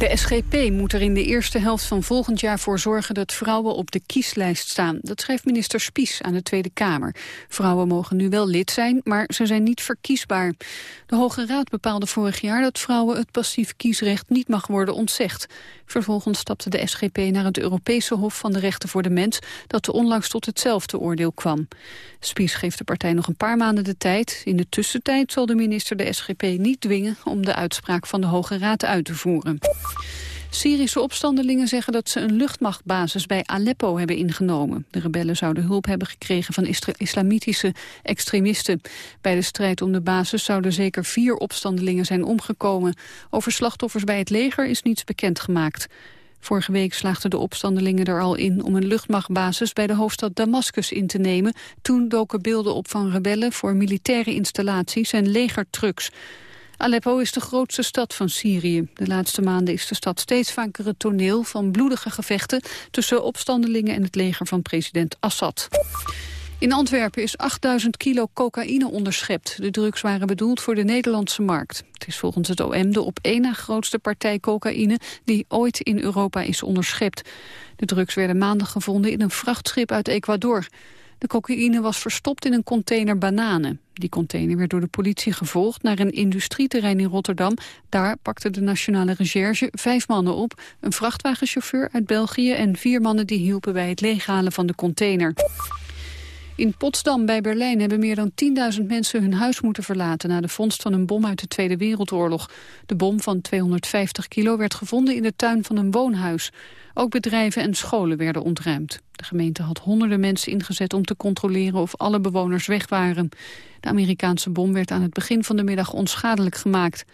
De SGP moet er in de eerste helft van volgend jaar voor zorgen dat vrouwen op de kieslijst staan. Dat schrijft minister Spies aan de Tweede Kamer. Vrouwen mogen nu wel lid zijn, maar ze zijn niet verkiesbaar. De Hoge Raad bepaalde vorig jaar dat vrouwen het passief kiesrecht niet mag worden ontzegd. Vervolgens stapte de SGP naar het Europese Hof van de Rechten voor de Mens... dat onlangs tot hetzelfde oordeel kwam. Spies geeft de partij nog een paar maanden de tijd. In de tussentijd zal de minister de SGP niet dwingen... om de uitspraak van de Hoge Raad uit te voeren. Syrische opstandelingen zeggen dat ze een luchtmachtbasis bij Aleppo hebben ingenomen. De rebellen zouden hulp hebben gekregen van islamitische extremisten. Bij de strijd om de basis zouden zeker vier opstandelingen zijn omgekomen. Over slachtoffers bij het leger is niets bekendgemaakt. Vorige week slaagden de opstandelingen er al in om een luchtmachtbasis bij de hoofdstad Damascus in te nemen. Toen doken beelden op van rebellen voor militaire installaties en legertrucks. Aleppo is de grootste stad van Syrië. De laatste maanden is de stad steeds vaker het toneel van bloedige gevechten... tussen opstandelingen en het leger van president Assad. In Antwerpen is 8000 kilo cocaïne onderschept. De drugs waren bedoeld voor de Nederlandse markt. Het is volgens het OM de op één na grootste partij cocaïne... die ooit in Europa is onderschept. De drugs werden maandag gevonden in een vrachtschip uit Ecuador. De cocaïne was verstopt in een container bananen. Die container werd door de politie gevolgd naar een industrieterrein in Rotterdam. Daar pakte de Nationale Recherche vijf mannen op. Een vrachtwagenchauffeur uit België en vier mannen die hielpen bij het leeghalen van de container. In Potsdam bij Berlijn hebben meer dan 10.000 mensen hun huis moeten verlaten... na de vondst van een bom uit de Tweede Wereldoorlog. De bom van 250 kilo werd gevonden in de tuin van een woonhuis. Ook bedrijven en scholen werden ontruimd. De gemeente had honderden mensen ingezet om te controleren of alle bewoners weg waren. De Amerikaanse bom werd aan het begin van de middag onschadelijk gemaakt.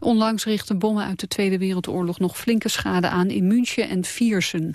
Onlangs richtten bommen uit de Tweede Wereldoorlog nog flinke schade aan in München en Viersen.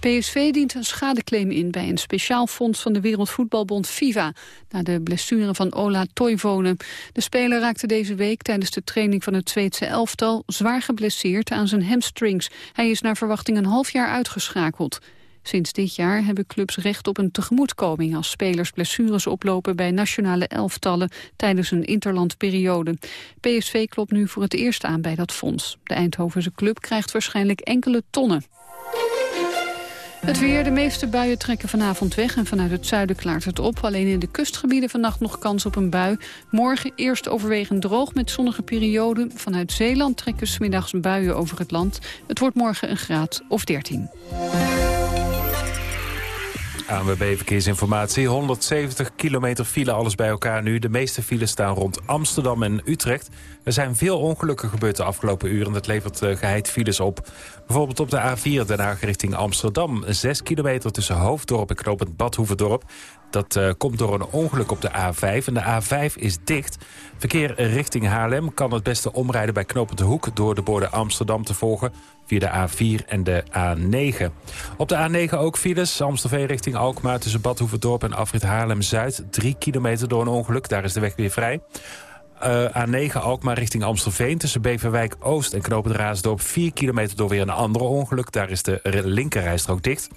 PSV dient een schadeclaim in bij een speciaal fonds van de Wereldvoetbalbond FIFA... na de blessure van Ola Toivonen. De speler raakte deze week tijdens de training van het Zweedse elftal... zwaar geblesseerd aan zijn hamstrings. Hij is naar verwachting een half jaar uitgeschakeld. Sinds dit jaar hebben clubs recht op een tegemoetkoming... als spelers blessures oplopen bij nationale elftallen... tijdens een interlandperiode. PSV klopt nu voor het eerst aan bij dat fonds. De Eindhovense club krijgt waarschijnlijk enkele tonnen. Het weer, de meeste buien trekken vanavond weg en vanuit het zuiden klaart het op. Alleen in de kustgebieden vannacht nog kans op een bui. Morgen eerst overwegend droog met zonnige perioden. Vanuit Zeeland trekken smiddags buien over het land. Het wordt morgen een graad of 13. ANWB Verkeersinformatie. 170 kilometer file, alles bij elkaar nu. De meeste files staan rond Amsterdam en Utrecht. Er zijn veel ongelukken gebeurd de afgelopen uren. Dat levert uh, geheid files op. Bijvoorbeeld op de A4 Den Haag richting Amsterdam. 6 kilometer tussen Hoofddorp en Knopend Badhoevedorp. Dat uh, komt door een ongeluk op de A5. En de A5 is dicht. Verkeer richting Haarlem kan het beste omrijden bij Knopend Hoek... door de borden Amsterdam te volgen via de A4 en de A9. Op de A9 ook files. Amstelveen richting Alkmaar tussen Badhoevedorp en Afrit Haarlem-Zuid. 3 kilometer door een ongeluk. Daar is de weg weer vrij. Uh, A9 Alkmaar richting Amstelveen. Tussen Beverwijk Oost en Raasdorp 4 kilometer door weer een ander ongeluk. Daar is de linkerrijstrook dicht.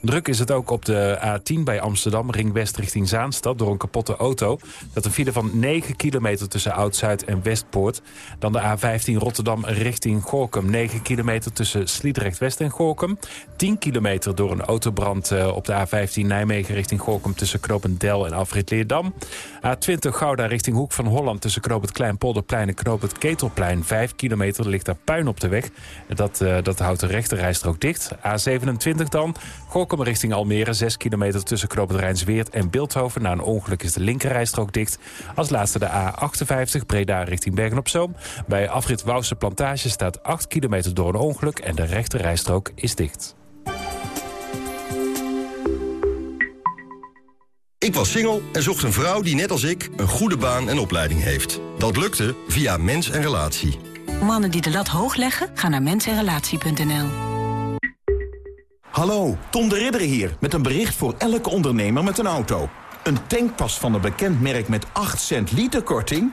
Druk is het ook op de A10 bij Amsterdam, ring west richting Zaanstad... door een kapotte auto. Dat een file van 9 kilometer tussen Oud-Zuid en Westpoort. Dan de A15 Rotterdam richting Gorkum. 9 kilometer tussen Sliedrecht-West en Gorkum. 10 kilometer door een autobrand uh, op de A15 Nijmegen richting Gorkum... tussen Knopendel en Afrit Leerdam. A20 Gouda richting Hoek van Holland tussen Knoop het Kleinpolderplein en Knoop het Ketelplein. Vijf kilometer ligt daar puin op de weg. Dat, uh, dat houdt de rechterrijstrook dicht. A27 dan. Gorkum richting Almere. Zes kilometer tussen Knoop het Rijnsweert en Beeldhoven. Na een ongeluk is de linkerrijstrook dicht. Als laatste de A58 Breda richting Bergen-op-Zoom. Bij afrit Wouwse Plantage staat 8 kilometer door een ongeluk en de rechterrijstrook is dicht. Ik was single en zocht een vrouw die net als ik een goede baan en opleiding heeft. Dat lukte via Mens en Relatie. Mannen die de lat hoog leggen, gaan naar mensenrelatie.nl. Hallo, Tom de Ridder hier met een bericht voor elke ondernemer met een auto. Een tankpas van een bekend merk met 8 cent liter korting?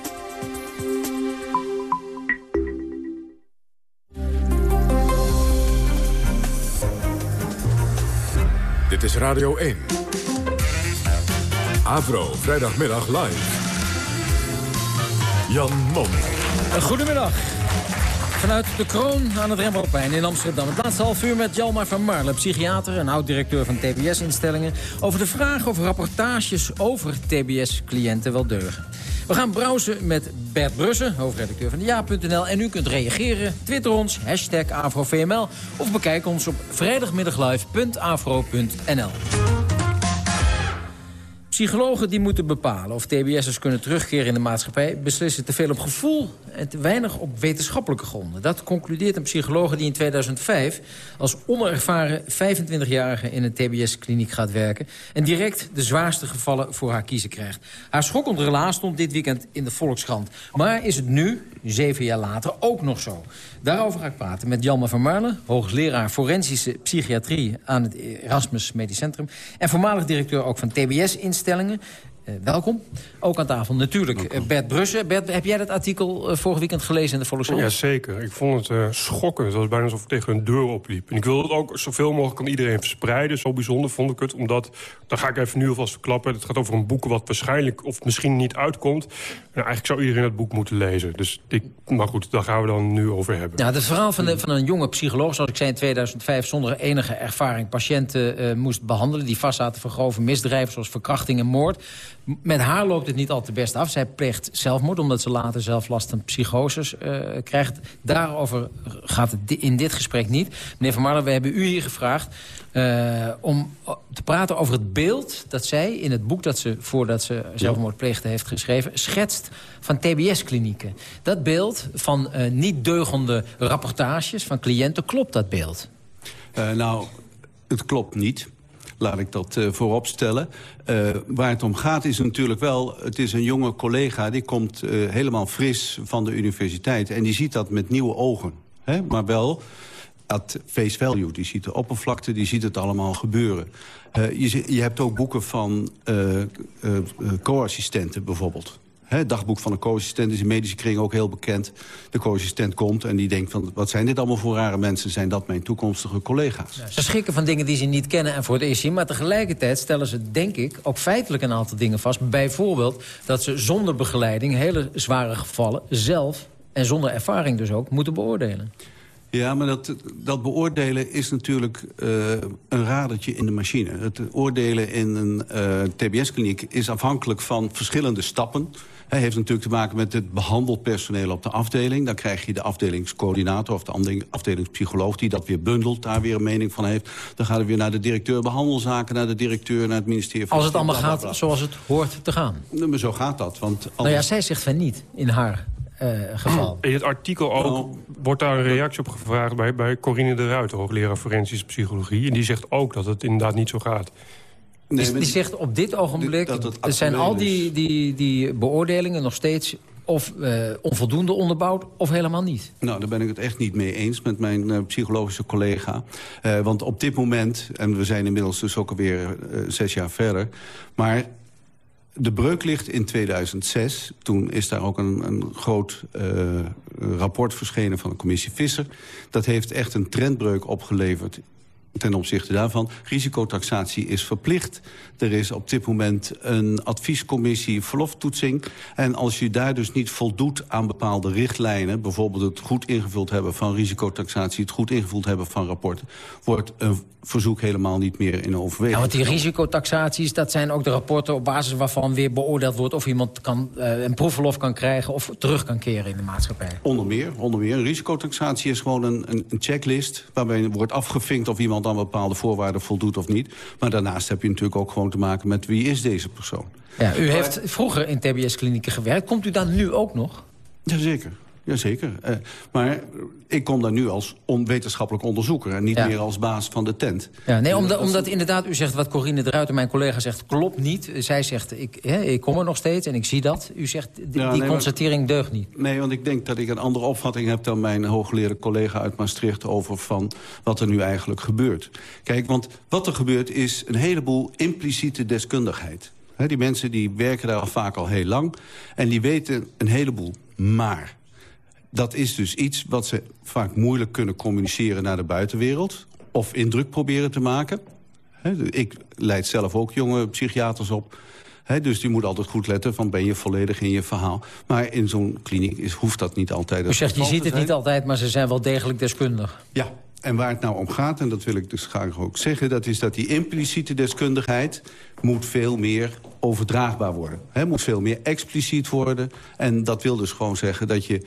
Dit is Radio 1. Avro, vrijdagmiddag live. Jan Mom. Goedemiddag. Vanuit de Kroon aan het Rembrandtplein in Amsterdam. Het laatste half uur met Jalmar van Marle, psychiater en oud-directeur van TBS-instellingen... over de vraag of rapportages over TBS-cliënten wel deugen. We gaan browsen met Bert Brussen, hoofdredacteur van de Ja.nl. En u kunt reageren, twitter ons, hashtag AfroVML... of bekijk ons op vrijdagmiddaglive.afro.nl. Psychologen die moeten bepalen of TBS'ers kunnen terugkeren in de maatschappij... beslissen te veel op gevoel en te weinig op wetenschappelijke gronden. Dat concludeert een psycholoog die in 2005 als onervaren 25-jarige... in een TBS-kliniek gaat werken... en direct de zwaarste gevallen voor haar kiezen krijgt. Haar schokkend relaas stond dit weekend in de Volkskrant. Maar is het nu, zeven jaar later, ook nog zo? Daarover ga ik praten met Jalma van Marlen... hoogleraar forensische psychiatrie aan het Erasmus Medisch Centrum... en voormalig directeur ook van TBS-instellingen. Uh, welkom. Ook aan tafel natuurlijk uh, Bert Brussen. Bert, heb jij dat artikel uh, vorig weekend gelezen in de Volkskrant? Ja, zeker. Ik vond het schokkend. Het was bijna alsof ik tegen een deur opliep. En ik wilde het ook zoveel mogelijk aan iedereen verspreiden. Zo bijzonder vond ik het, omdat... dan ga ik even nu alvast verklappen. Het gaat over een boek wat waarschijnlijk of misschien niet uitkomt. Nou, eigenlijk zou iedereen het boek moeten lezen. Dus ik, maar goed, daar gaan we dan nu over hebben. Ja, het verhaal van, de, van een jonge psycholoog, zoals ik zei in 2005... zonder enige ervaring patiënten moest behandelen... die vast zaten voor grove misdrijven zoals verkrachting en moord met haar loopt het niet al te best af. Zij pleegt zelfmoord, omdat ze later zelf last van psychoses uh, krijgt. Daarover gaat het in dit gesprek niet. Meneer Van Marlen, we hebben u hier gevraagd... Uh, om te praten over het beeld dat zij in het boek... dat ze voordat ze zelfmoord pleegde heeft geschreven... schetst van TBS-klinieken. Dat beeld van uh, niet deugende rapportages van cliënten... klopt dat beeld? nou, het klopt niet laat ik dat uh, voorop stellen. Uh, waar het om gaat is natuurlijk wel... het is een jonge collega, die komt uh, helemaal fris van de universiteit... en die ziet dat met nieuwe ogen. Hè? Maar wel at face value. Die ziet de oppervlakte, die ziet het allemaal gebeuren. je, je hebt ook boeken van co-assistenten bijvoorbeeld. Het dagboek van een co-assistent is in medische kring ook heel bekend. De co-assistent komt en die denkt van... wat zijn dit allemaal voor rare mensen? Zijn dat mijn toekomstige collega's? Ja, ze schrikken van dingen die ze niet kennen en voor het eerst zien... maar tegelijkertijd stellen ze, denk ik, ook feitelijk een aantal dingen vast. Bijvoorbeeld dat ze zonder begeleiding hele zware gevallen... zelf en zonder ervaring dus ook, moeten beoordelen. Ja, maar dat, dat beoordelen is natuurlijk uh, een radertje in de machine. Het oordelen in een uh, TBS-kliniek is afhankelijk van verschillende stappen. Hij heeft natuurlijk te maken met het behandelpersoneel op de afdeling. Dan krijg je de afdelingscoördinator of de afdelingspsycholoog... die dat weer bundelt, daar weer een mening van heeft. Dan gaat het weer naar de directeur behandelzaken... naar de directeur, naar het ministerie van... Als het allemaal gaat zoals het hoort te gaan. Nee, maar zo gaat dat. Want anders... Nou ja, zij zegt van niet, in haar uh, geval. In het artikel ook nou, wordt daar een reactie op gevraagd... bij, bij Corine de Ruiter, hoogleraar forensische psychologie. En die zegt ook dat het inderdaad niet zo gaat. Nee, die, die zegt op dit ogenblik... Dat het zijn al die, die, die beoordelingen nog steeds of uh, onvoldoende onderbouwd of helemaal niet. Nou, daar ben ik het echt niet mee eens met mijn uh, psychologische collega. Uh, want op dit moment, en we zijn inmiddels dus ook alweer zes jaar verder... maar de breuk ligt in 2006. Toen is daar ook een, een groot rapport verschenen van de commissie Visser. Dat heeft echt een trendbreuk opgeleverd ten opzichte daarvan. Risicotaxatie is verplicht. Er is op dit moment een adviescommissie verloftoetsing. En als je daar dus niet voldoet aan bepaalde richtlijnen... bijvoorbeeld het goed ingevuld hebben van risicotaxatie... het goed ingevuld hebben van rapporten... wordt een verzoek helemaal niet meer in overweging. Ja, want die risicotaxaties, dat zijn ook de rapporten... op basis waarvan weer beoordeeld wordt of iemand kan, uh, een proefverlof kan krijgen... of terug kan keren in de maatschappij. Onder meer. Onder meer. Een risicotaxatie is gewoon een, een, een checklist... waarbij wordt afgevinkt of iemand aan bepaalde voorwaarden voldoet of niet. Maar daarnaast heb je natuurlijk ook gewoon te maken met wie is deze persoon. Ja, u heeft vroeger in TBS-klinieken gewerkt. Komt u dan nu ook nog? Jazeker. Jazeker. Uh, maar ik kom daar nu als onwetenschappelijk onderzoeker... en niet meer als baas van de tent. Ja, nee, omdat, omdat inderdaad, u zegt wat Corine de Ruiter, mijn collega zegt... klopt niet. Zij zegt, ik, hè, ik kom er nog steeds en ik zie dat. U zegt, die, ja, nee, constatering maar, deugt niet. Nee, want ik denk dat ik een andere opvatting heb... dan mijn hooggeleerde collega uit Maastricht... over van wat er nu eigenlijk gebeurt. Kijk, want wat er gebeurt is een heleboel impliciete deskundigheid. He, die mensen die werken daar al vaak al heel lang... en die weten een heleboel. Maar dat is dus iets wat ze vaak moeilijk kunnen communiceren naar de buitenwereld. Of indruk proberen te maken. ik leid zelf ook jonge psychiaters op. dus die moet altijd goed letten van ben je volledig in je verhaal. Maar in zo'n kliniek is, hoeft dat niet altijd. U zegt je ziet het niet altijd, maar ze zijn wel degelijk deskundig. Ja, en waar het nou om gaat, en dat wil ik dus graag ook zeggen... dat is dat die impliciete deskundigheid moet veel meer overdraagbaar worden. He, moet veel meer expliciet worden. En dat wil dus gewoon zeggen dat je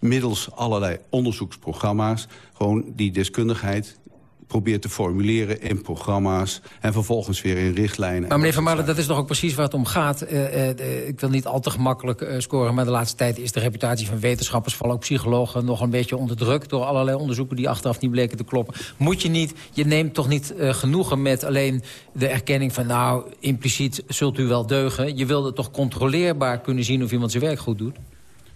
middels allerlei onderzoeksprogramma's... gewoon die deskundigheid probeert te formuleren in programma's... en vervolgens weer in richtlijnen. Maar meneer Van Marlen, dat is toch ook precies waar het om gaat. Uh, uh, ik wil niet al te gemakkelijk uh, scoren... maar de laatste tijd is de reputatie van wetenschappers... vooral ook psychologen, nog een beetje onder druk... door allerlei onderzoeken die achteraf niet bleken te kloppen. Moet je niet, je neemt toch niet genoegen met alleen de erkenning van... nou, impliciet zult u wel deugen. Je wilde toch controleerbaar kunnen zien of iemand zijn werk goed doet?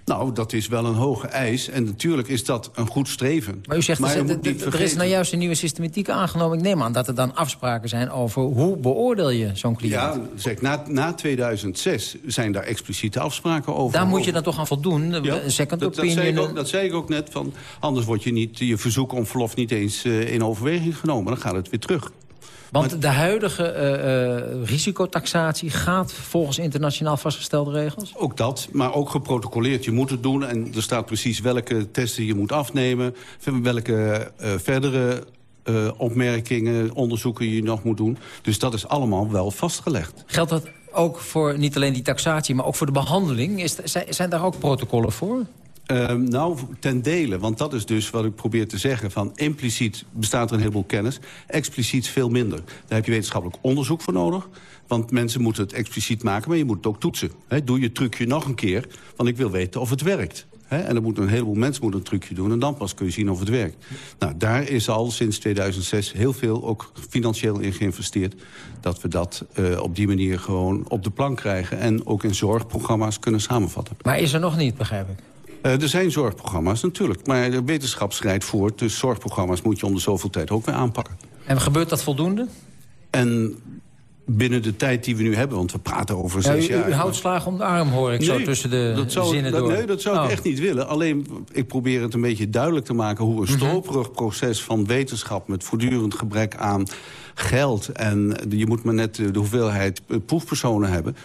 Nou, dat is wel een hoge eis. En natuurlijk is dat een goed streven. Maar u zegt, maar er is nou juist een nieuwe systematiek aangenomen. Ik neem aan dat er dan afspraken zijn over hoe beoordeel je zo'n cliënt. Ja, zeg, na, na 2006 zijn daar expliciete afspraken over. Daar moet je dan toch aan voldoen? Ja, een second dat, opinion? Dat zei, ook, dat zei, ik ook, net. Van, anders wordt je, niet, je verzoek om verlof niet eens uh, in overweging genomen. Dan gaat het weer terug. Want de huidige uh, uh, risicotaxatie gaat volgens internationaal vastgestelde regels? Ook dat, maar ook geprotocoleerd. Je moet het doen en er staat precies welke testen je moet afnemen... welke uh, verdere opmerkingen, onderzoeken je nog moet doen. Dus dat is allemaal wel vastgelegd. Geldt dat ook voor niet alleen die taxatie, maar ook voor de behandeling? Is, zijn daar ook protocollen voor? Uh, nou, ten dele, want dat is dus wat ik probeer te zeggen. Van impliciet bestaat er een heleboel kennis, expliciet veel minder. Daar heb je wetenschappelijk onderzoek voor nodig. Want mensen moeten het expliciet maken, maar je moet het ook toetsen. Doe je trucje nog een keer, want ik wil weten of het werkt. En dan moeten een heleboel mensen moeten een trucje doen... en dan pas kun je zien of het werkt. Nou, daar is al sinds 2006 heel veel ook financieel in geïnvesteerd... dat we dat uh, op die manier gewoon op de plank krijgen... en ook in zorgprogramma's kunnen samenvatten. Maar is er nog niet, begrijp ik? Uh, er zijn zorgprogramma's natuurlijk, maar de wetenschap schrijdt voort. Dus zorgprogramma's moet je om de zoveel tijd ook weer aanpakken. En gebeurt dat voldoende? En binnen de tijd die we nu hebben, want we praten over ja, zes u, jaar. U houdt slagen om de arm, hoor ik, nee, zo tussen de dat zou, zinnen dat, door. Nee, dat zou oh. ik echt niet willen. Alleen, ik probeer het een beetje duidelijk te maken... hoe een Mhm. stroperig proces van wetenschap... met voortdurend gebrek aan geld... en je moet maar net de hoeveelheid proefpersonen hebben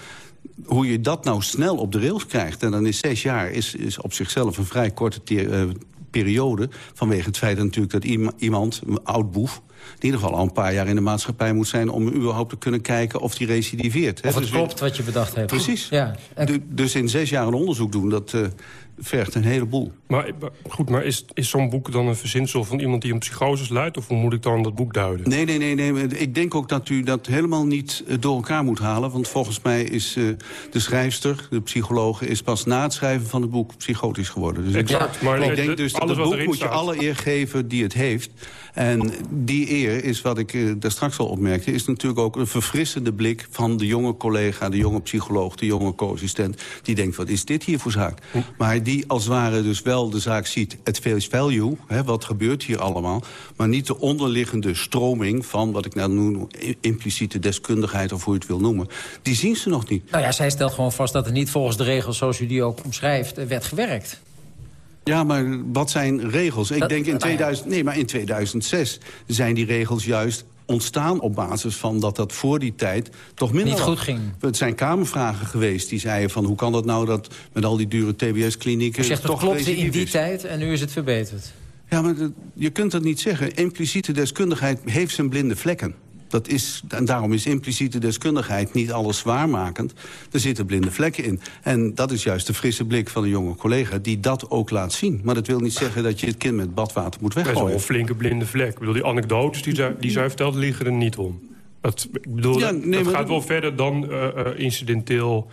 hoe je dat nou snel op de rails krijgt... en dan is zes jaar is, is op zichzelf een vrij korte uh, periode... vanwege het feit natuurlijk dat iemand, een oud boef... in ieder geval al een paar jaar in de maatschappij moet zijn... om überhaupt te kunnen kijken of die recidiveert. Of het dus klopt wat je bedacht hebt. Precies. Ja. En... Dus in zes jaar een onderzoek doen, dat... Uh, vergt een heleboel. Maar goed, maar is, is zo'n boek dan een verzinsel van iemand die een psychose leidt... of hoe moet ik dan dat boek duiden? Nee, nee, nee, nee. Ik denk ook dat u dat helemaal niet uh, door elkaar moet halen. Want volgens mij is uh, de schrijfster, de psychologe... is pas na het schrijven van het boek psychotisch geworden. Dus exact, ik, maar ik denk dus dat het boek moet je alle eer geven die het heeft. En die eer is, wat ik uh, daar straks al opmerkte... is natuurlijk ook een verfrissende blik van de jonge collega... de jonge psycholoog, de jonge co-assistent... die denkt, wat is dit hier voor zaak? Maar die als het ware dus wel de zaak ziet, het face value... Hè, wat gebeurt hier allemaal... maar niet de onderliggende stroming van wat ik nou noem... impliciete deskundigheid of hoe je het wil noemen. Die zien ze nog niet. Nou ja, zij stelt gewoon vast dat er niet volgens de regels... zoals u die ook omschrijft, werd gewerkt. Ja, maar wat zijn regels? Ik Dat- denk in nou ja. 2000, nee, maar in 2006 zijn die regels juist ontstaan op basis van dat dat voor die tijd toch minder Niet goed ging. Het zijn kamervragen geweest die zeiden van hoe kan dat nou dat met al die dure TBS-klinieken toch klopte in die is. tijd en nu is het verbeterd. Ja, maar je kunt dat niet zeggen. Impliciete deskundigheid heeft zijn blinde vlekken. Dat is, en daarom is impliciete deskundigheid niet alles zwaarmakend. Er zitten blinde vlekken in. En dat is juist de frisse blik van een jonge collega... die dat ook laat zien. Maar dat wil niet zeggen dat je het kind met badwater moet Dat is wel weggooien. een flinke blinde vlek. Ik bedoel, die anekdotes die zij, die zij vertelt liggen er niet om. Dat, ik bedoel, Ja, dat- nee, dat maar gaat wel verder dan eh, eh, incidenteel...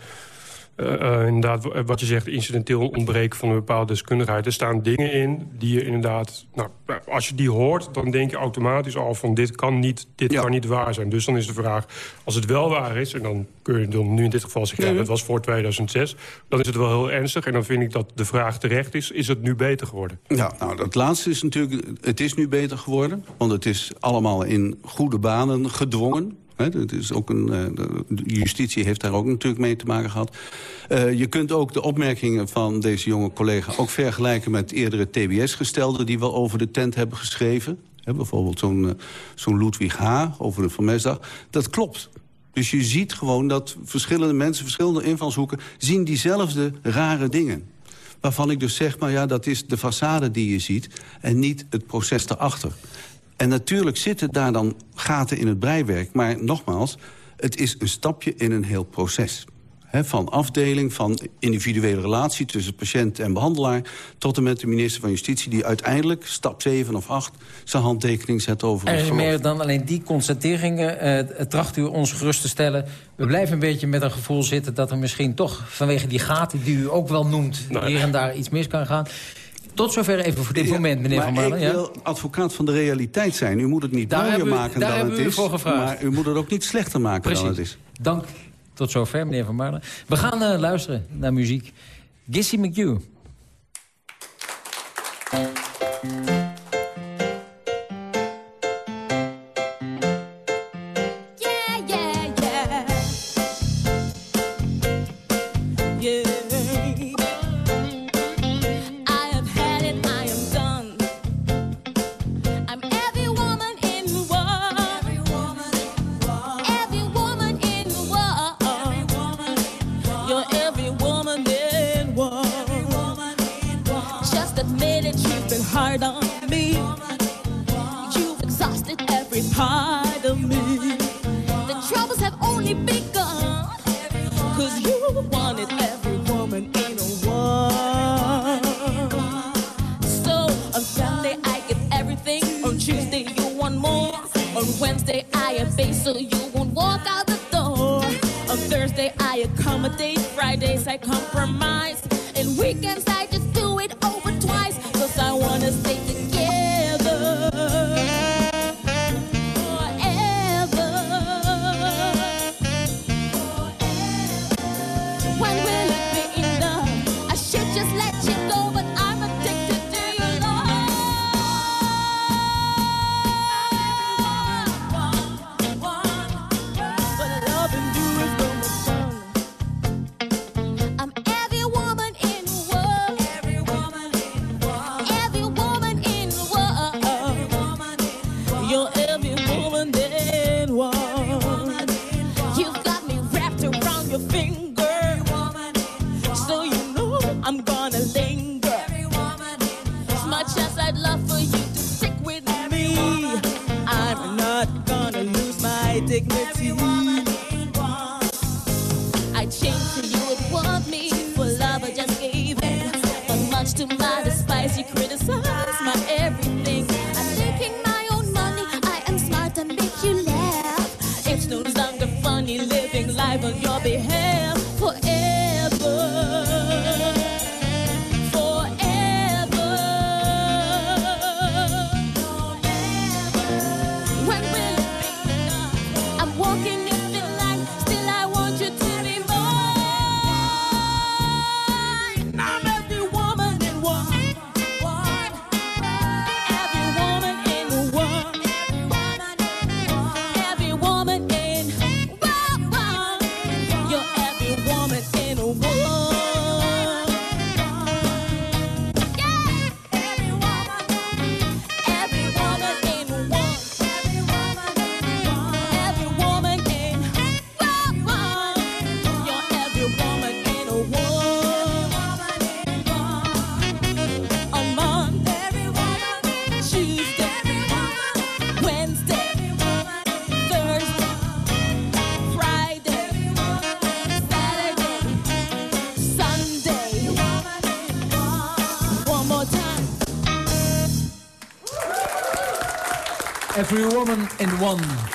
eh, eh, inderdaad, wat je zegt, incidenteel ontbreken van een bepaalde deskundigheid. Er staan dingen in die je inderdaad... Nou, als je die hoort, dan denk je automatisch al van... dit kan niet, dit Ja. kan niet waar zijn. Dus dan is de vraag, als het wel waar is... en dan kun je dan nu in dit geval zeggen... ja, Nee, dat was voor 2006, dan is het wel heel ernstig. En dan vind ik dat de vraag terecht is... is het nu beter geworden? Ja, nou, dat laatste is natuurlijk... Het is nu beter geworden, want het is allemaal in goede banen gedwongen. Het is ook een, eh, de justitie heeft daar ook natuurlijk mee te maken gehad. Eh, je kunt ook de opmerkingen van deze jonge collega... ook vergelijken met eerdere TBS-gestelden... die wel over de tent hebben geschreven. Bijvoorbeeld zo'n eh, zo'n Ludwig H. over de Van Mesdag. Dat klopt. Dus je ziet gewoon dat verschillende mensen, verschillende invalshoeken... zien diezelfde rare dingen. Waarvan ik dus zeg, maar ja, dat is de façade die je ziet... en niet het proces daarachter. En natuurlijk zitten daar dan gaten in het breiwerk. Maar nogmaals, het is een stapje in een heel proces. Hè, van afdeling, van individuele relatie tussen patiënt en behandelaar... tot en met de minister van Justitie... die uiteindelijk, stap 7 of 8, zijn handtekening zet over Er het is meer dan alleen die constateringen. eh, tracht u ons gerust te stellen. We blijven een beetje met een gevoel zitten... dat er misschien toch vanwege die gaten die u ook wel noemt... Nou, hier en daar iets mis kan gaan. Tot zover even voor dit Ja, moment, meneer Van Malen. ik wil advocaat van de realiteit zijn. U moet het niet Daar mooier hebben maken daar dan hebben het u is. voor gevraagd. Maar u moet het ook niet slechter maken dan het is. Dank. Tot zover, meneer Van Marlen. We gaan eh, luisteren naar muziek. Gissy McHugh.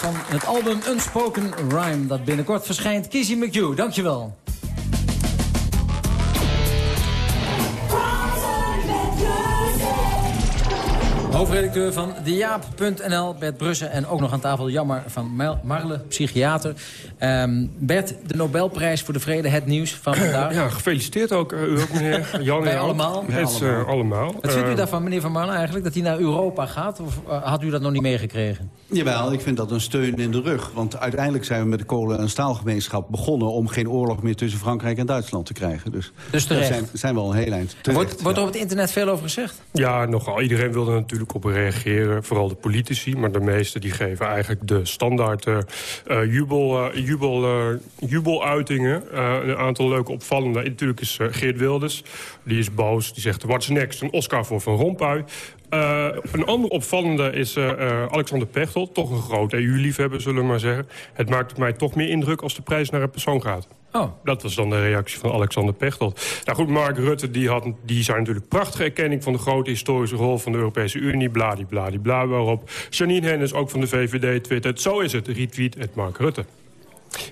Van het album Unspoken Rhyme... dat binnenkort verschijnt. Kizzy McHugh, dankjewel. Hoofdredacteur van dejaap.nl, Bert Brussen. En ook nog aan tafel Jammer van Mar- Marle, psychiater. Ehm, Bert, de Nobelprijs voor de Vrede, het nieuws van vandaag. Ja, gefeliciteerd ook, eh, u ook meneer Jan. Wij en allemaal? Het is, eh, allemaal. Wat vindt u Eh, daarvan, meneer Van Marle, eigenlijk? Dat hij naar Europa gaat? Of had u dat nog niet meegekregen? Jawel, ik vind dat een steun in de rug. Want uiteindelijk zijn we met de kolen- en staalgemeenschap begonnen... om geen oorlog meer tussen Frankrijk en Duitsland te krijgen. Dus, Dus terecht. daar zijn, zijn we al een heel eind. Terecht, Wordt, wordt er op het internet veel over gezegd? Ja, nogal. Iedereen wilde er natuurlijk op reageren. Vooral de politici. Maar de meesten die geven eigenlijk de standaard jubel, eh, jubel, eh, jubeluitingen. Eh, een aantal leuke opvallende. Natuurlijk is eh, Geert Wilders. Die is boos. Die zegt, what's next? Een Oscar voor Van Rompuy. Eh, een ander opvallende is eh, eh, Alexander Pechtold. Toch een groot EU-liefhebber, zullen we maar zeggen. Het maakt mij toch meer indruk als de prijs naar een persoon gaat. Oh. Dat was dan de reactie van Alexander Pechtold. Nou goed, Mark Rutte die had, die zijn natuurlijk prachtige erkenning... van de grote historische rol van de Europese Unie. Bladibladibla, waarop Janine Hennis ook van de VVD twittert... zo is het, retweet het Mark Rutte.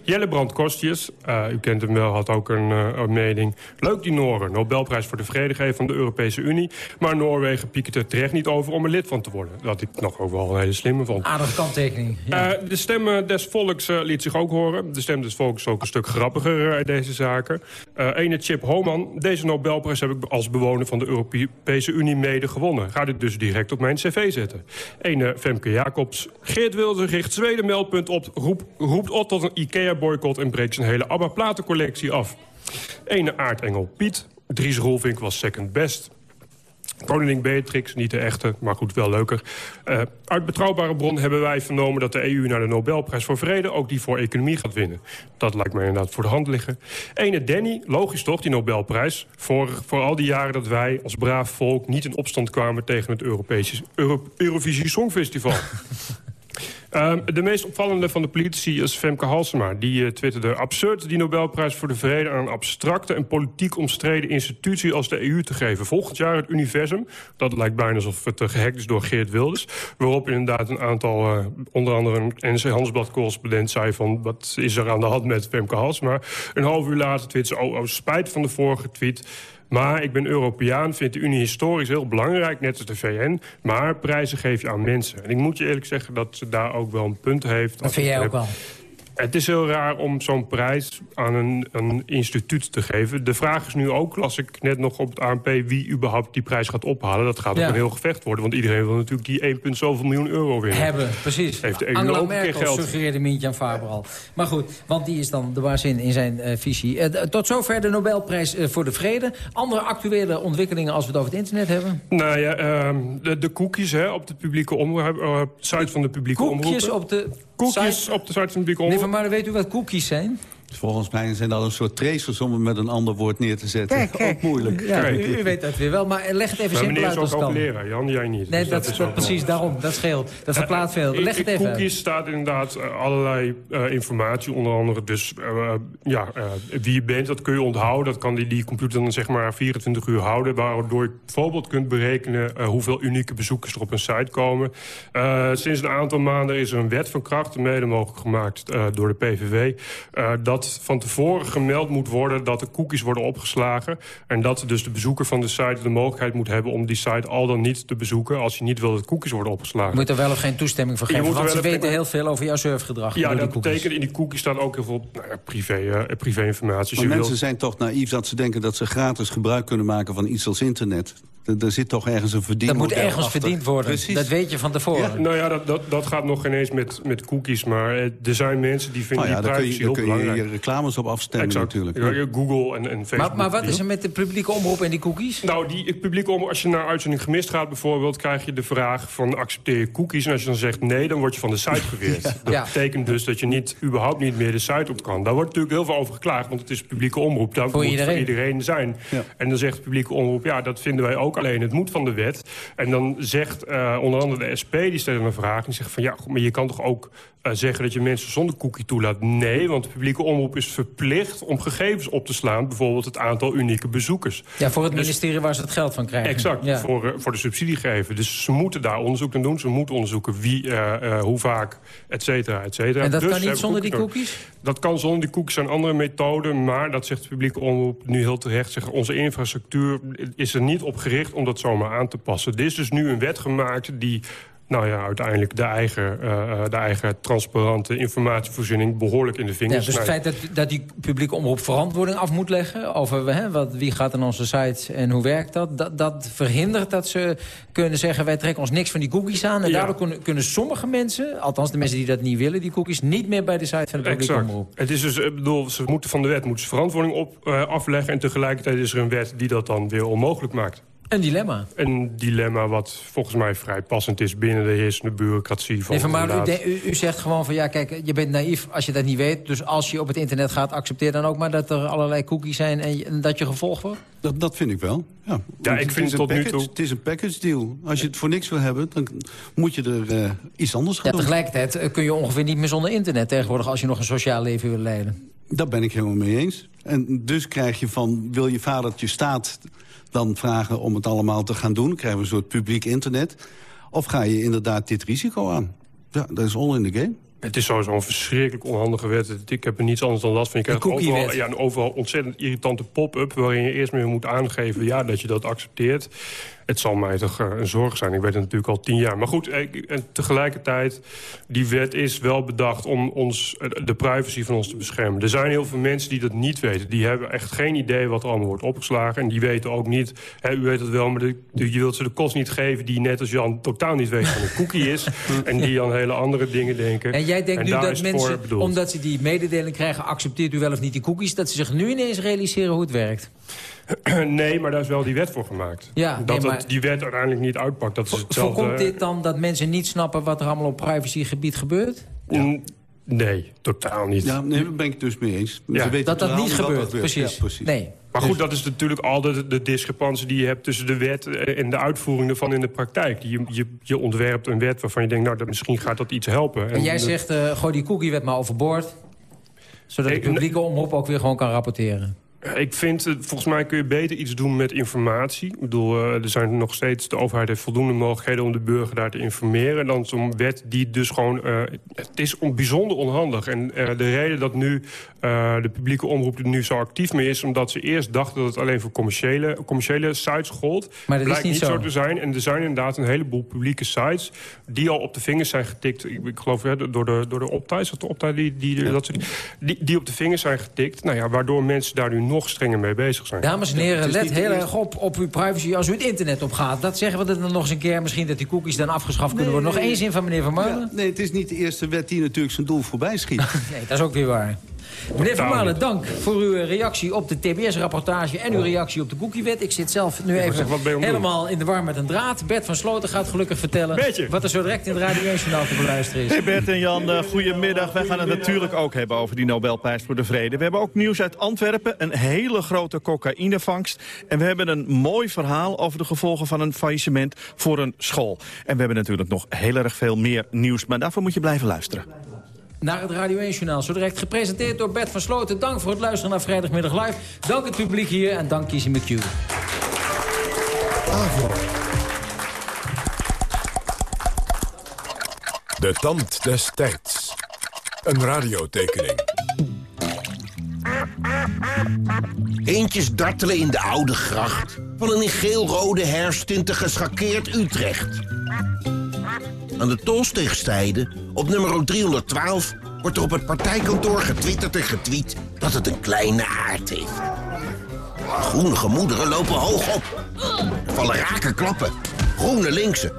Jelle Brand Kostjes, eh, u kent hem wel, had ook een, eh, een mening. Leuk die Noren, Nobelprijs voor de vrede geven van de Europese Unie. Maar Noorwegen piekt er terecht niet over om er lid van te worden. Dat ik nog ook wel een hele slimme vond. Aardige kanttekening. Ja. Eh, de stem des volks liet zich ook horen. De stem des volks is ook een stuk grappiger in deze zaken. Ene Chip Homan. Deze Nobelprijs heb ik als bewoner van de Europese Unie mede gewonnen. Ga dit dus direct op mijn cv zetten. Ene Femke Jacobs. Geert Wilders richt Zweden meldpunt op. Roep, roept op tot een IKEA-boycott en breekt zijn hele ABBA-platencollectie af. Ene aardengel Piet. Dries Roelvink was second best. Koningin Beatrix, niet de echte, maar goed, wel leuker. Eh, uit betrouwbare bron hebben wij vernomen dat de EU naar de Nobelprijs voor Vrede... ook die voor economie gaat winnen. Dat lijkt mij inderdaad voor de hand liggen. Ene Danny, logisch toch, die Nobelprijs. Voor, al die jaren dat wij als braaf volk niet in opstand kwamen... tegen het Europese, Euro, Eurovisie Songfestival. Ehm, de meest opvallende van de politici is Femke Halsema. Die uh, twitterde absurd die Nobelprijs voor de Vrede... aan een abstracte en politiek omstreden institutie als de EU te geven. Volgend jaar het universum. Dat lijkt bijna alsof het uh, gehackt is door Geert Wilders. Waarop inderdaad een aantal, uh, onder andere een NC Handelsblad-correspondent... zei van, wat is er aan de hand met Femke Halsema? Een half uur later twitterde ze, oh, oh, spijt van de vorige tweet... Maar ik ben Europeaan, vind de Unie historisch heel belangrijk, net als de VN. Maar prijzen geef je aan mensen. En ik moet je eerlijk zeggen dat ze daar ook wel een punt heeft. Dat vind jij ook wel. Het is heel raar om zo'n prijs aan een, een, instituut te geven. De vraag is nu ook, las ik net nog op het ANP... wie überhaupt die prijs gaat ophalen. Dat gaat Ja. ook een heel gevecht worden. Want iedereen wil natuurlijk die 1, punt zoveel miljoen euro winnen. Hebben, precies. Heeft de EU Angela ook een keer Merkel geld. suggereerde Mintjan Faber al. Maar goed, want die is dan de waarzin in zijn eh, visie. Eh, tot zover de Nobelprijs eh, voor de Vrede. Andere actuele ontwikkelingen als we het over het internet hebben? Nou ja, ehm, de, de cookies hè, op de publieke omroep, site van de publieke Koekjes omroep. op de Koekjes op de Meneer omroep. Van Marlen, weet u wat cookies zijn? Volgens mij zijn dat een soort tracers om het met een ander woord neer te zetten. Ook moeilijk. Ja, Kijk. u, u weet dat weer wel, maar eh, leg het even Maar simpel meneer uit is als ook het kan. hoogleraar, Jan, jij niet. Nee, Dus dat, is dat, ook precies, daarom. Dat scheelt. Dat verplaatst veel. In- Leg het in even cookies staat inderdaad eh, allerlei eh, informatie. Onder andere dus eh, ja, eh, wie je bent, dat kun je onthouden. Dat kan die, die computer dan zeg maar 24 uur houden. Waardoor je bijvoorbeeld kunt berekenen... eh, hoeveel unieke bezoekers er op een site komen. Eh, sinds een aantal maanden is er een wet van kracht... mede mogelijk gemaakt eh, door de PVV... eh, dat van tevoren gemeld moet worden dat de cookies worden opgeslagen... en dat dus de bezoeker van de site de mogelijkheid moet hebben... om die site al dan niet te bezoeken... als je niet wil dat cookies worden opgeslagen. Je moet er wel of geen toestemming voor geven. Want ze weten heel veel over jouw surfgedrag. Ja, door die dat cookies. betekent in die cookie staat ook heel veel nou ja, privé, eh, privé-informatie. Maar Je mensen wilt- zijn toch naïef dat ze denken dat ze gratis gebruik kunnen maken van iets als internet. Er, zit toch ergens een Dat verdienmodel moet ergens achter. verdiend worden. Precies. Dat weet je van tevoren. Nou ja, dat, dat, dat gaat nog geen eens met, met cookies. Maar eh, er zijn mensen die vinden ja, die daar privacy je, daar heel kun je belangrijk. je reclames op afstemmen Exact. natuurlijk. Ja, Google en, en Facebook. Maar, maar wat is er met de publieke omroep en die cookies? Nou, die publieke omroep, als je naar uitzending gemist gaat bijvoorbeeld... krijg je de vraag van accepteer je cookies? En als je dan zegt nee, dan word je van de site geweerd. Dat betekent dus dat je niet, überhaupt niet meer de site op kan. Daar wordt natuurlijk heel veel over geklaagd, want het is publieke omroep. Daar Voor moet iedereen. voor iedereen zijn. Ja. En dan zegt de publieke omroep, ja, dat vinden wij ook ook. Alleen het moet van de wet. En dan zegt eh, onder andere de SP, die stelt een vraag... die zegt van ja, maar je kan toch ook eh, zeggen dat je mensen zonder cookie toelaat? Nee, want de publieke omroep is verplicht om gegevens op te slaan. Bijvoorbeeld het aantal unieke bezoekers. Ja, voor het Dus- ministerie waar ze het geld van krijgen. Exact, Ja. voor, eh, voor de subsidiegever. Dus ze moeten daar onderzoek naar doen. Ze moeten onderzoeken wie, hoe vaak, et cetera, et cetera. En dat Dus kan niet zonder die nodig. cookies? Dat kan zonder die cookies en andere methoden. Maar dat zegt de publieke omroep nu heel terecht. Onze infrastructuur is er niet op gericht om dat zomaar aan te passen. Er is dus nu een wet gemaakt die... Nou ja, uiteindelijk de eigen, eh, de eigen transparante informatievoorziening behoorlijk in de Ja, vingers dus het feit dat, dat die publieke omroep verantwoording af moet leggen... over hè, wat, wie gaat aan onze site en hoe werkt dat... dat, dat verhindert dat ze kunnen zeggen... wij trekken ons niks van die cookies aan. En Ja. daardoor kunnen, kunnen sommige mensen, althans de mensen die dat niet willen... die cookies niet meer bij de site van de publieke Exact. omroep. Het is dus, ik bedoel, ze moeten van de wet moeten ze verantwoording op eh, afleggen... en tegelijkertijd is er een wet die dat dan weer onmogelijk maakt. Een dilemma. Een dilemma wat volgens mij vrij passend is binnen de heersende bureaucratie. Van Nee, van Malen, u, u, u zegt gewoon van ja, kijk, je bent naïef als je dat niet weet. Dus als je op het internet gaat, accepteer dan ook maar dat er allerlei cookies zijn en, je- en dat je gevolgd wordt. Dat, dat vind ik wel. Ja, Want ik vind een tot nu toe- Het is een package deal. Als je het voor niks wil hebben, dan moet je er eh, iets anders gaan Ja, doen. tegelijkertijd eh, kun je ongeveer niet meer zonder internet tegenwoordig... als je nog een sociaal leven wil leiden. Daar ben ik helemaal mee eens. En dus krijg je van, wil je vadertje staat dan vragen om het allemaal te gaan doen? Krijgen we een soort publiek internet. Of ga je inderdaad dit risico aan? Ja, dat is all in the game. Het is sowieso een verschrikkelijk onhandige wet. Ik heb er niets anders dan last van. Je krijgt Een overal, ja, een overal ontzettend irritante pop-up... waarin je eerst meer moet aangeven ja, dat je dat accepteert. Het zal mij toch eh, een zorg zijn. Ik weet het natuurlijk al tien jaar. Maar goed, en tegelijkertijd... die wet is wel bedacht om ons, eh, de privacy van ons te beschermen. Er zijn heel veel mensen die dat niet weten. Die hebben echt geen idee wat er allemaal wordt opgeslagen. En die weten ook niet... Hè, u weet het wel, maar de, de- je wilt ze de kost niet geven... die net als Jan totaal niet weet wat een cookie is... en die aan hele andere dingen denken. En jij denkt En nu dat mensen, omdat ze die mededeling krijgen... accepteert u wel of niet die cookies... dat ze zich nu ineens realiseren hoe het werkt. Nee, maar daar is wel die wet voor gemaakt. Ja, dat nee, maar- die wet uiteindelijk niet uitpakt. Dat is hetzelfde. Voorkomt dit dan dat mensen niet snappen... wat er allemaal op privacygebied gebeurt? Mm, Nee, totaal niet. Ja, nee, daar ben ik het dus mee eens. Ja. Ze weten Dat dat niet gebeurt, precies. Ja, precies. Nee. Maar goed, dat is natuurlijk altijd de discrepantie die je hebt... tussen de wet en de uitvoering ervan in de praktijk. Je, je, je ontwerpt een wet waarvan je denkt... nou, dat, misschien gaat dat iets helpen. En jij de- zegt, eh, gooi die cookiewet maar overboord... zodat de publieke omroep ook weer gewoon kan rapporteren. Ik vind, eh, volgens mij kun je beter iets doen met informatie. Ik bedoel, eh, er zijn nog steeds... de overheid heeft voldoende mogelijkheden om de burger daar te informeren... dan zo'n wet die dus gewoon... eh, het is on- bijzonder onhandig. En eh, de reden dat nu eh, de publieke omroep er nu zo actief mee is... omdat ze eerst dachten dat het alleen voor commerciële, commerciële sites gold. Maar dat is niet zo. te zijn. En er zijn inderdaad een heleboel publieke sites... die al op de vingers zijn getikt. Ik, ik geloof hè, door de, door de Opta. Is dat de Opta die, die, dat soort, die, die op de vingers zijn getikt. Nou ja, waardoor mensen daar nu nog strenger mee bezig zijn. Dames en heren, let heel erg op op uw privacy als u het internet opgaat. Dat zeggen we er dan nog eens een keer. Misschien dat die cookies dan afgeschaft kunnen worden. Nog één zin van meneer Van? Ja, nee, het is niet de eerste wet die natuurlijk zijn doel voorbij schiet. Nee, dat is ook weer waar. Meneer Van Malen, dank voor uw reactie op de TBS-rapportage... en uw reactie op de cookiewet. Ik zit zelf nu even helemaal in de war met een draad. Bert van Sloten gaat gelukkig vertellen... Beetje. wat er zo direct in het Radio 1-journaal te beluisteren is. Hey Bert en Jan, eh, goedemiddag. Wij gaan het natuurlijk ook hebben over die Nobelprijs voor de Vrede. We hebben ook nieuws uit Antwerpen, een hele grote cocaïnevangst. En we hebben een mooi verhaal over de gevolgen van een faillissement voor een school. En we hebben natuurlijk nog heel erg veel meer nieuws, maar daarvoor moet je blijven luisteren. Naar het Radio 1-journaal. Zo direct gepresenteerd door Bert van Sloten. Dank voor het luisteren naar Vrijdagmiddag Live. Dank het publiek hier en dank Kizzy McHugh. De tand des tijds. Een radiotekening. Eentjes dartelen in de oude gracht van een in geel-rode herfstinten geschakeerd Utrecht. Aan de Tolsteegstijde, op nummer 312, wordt er op het partijkantoor getwitterd en getweet dat het een kleine aard heeft. Groene gemoederen lopen hoog op. Er vallen rake klappen. Groene linkse.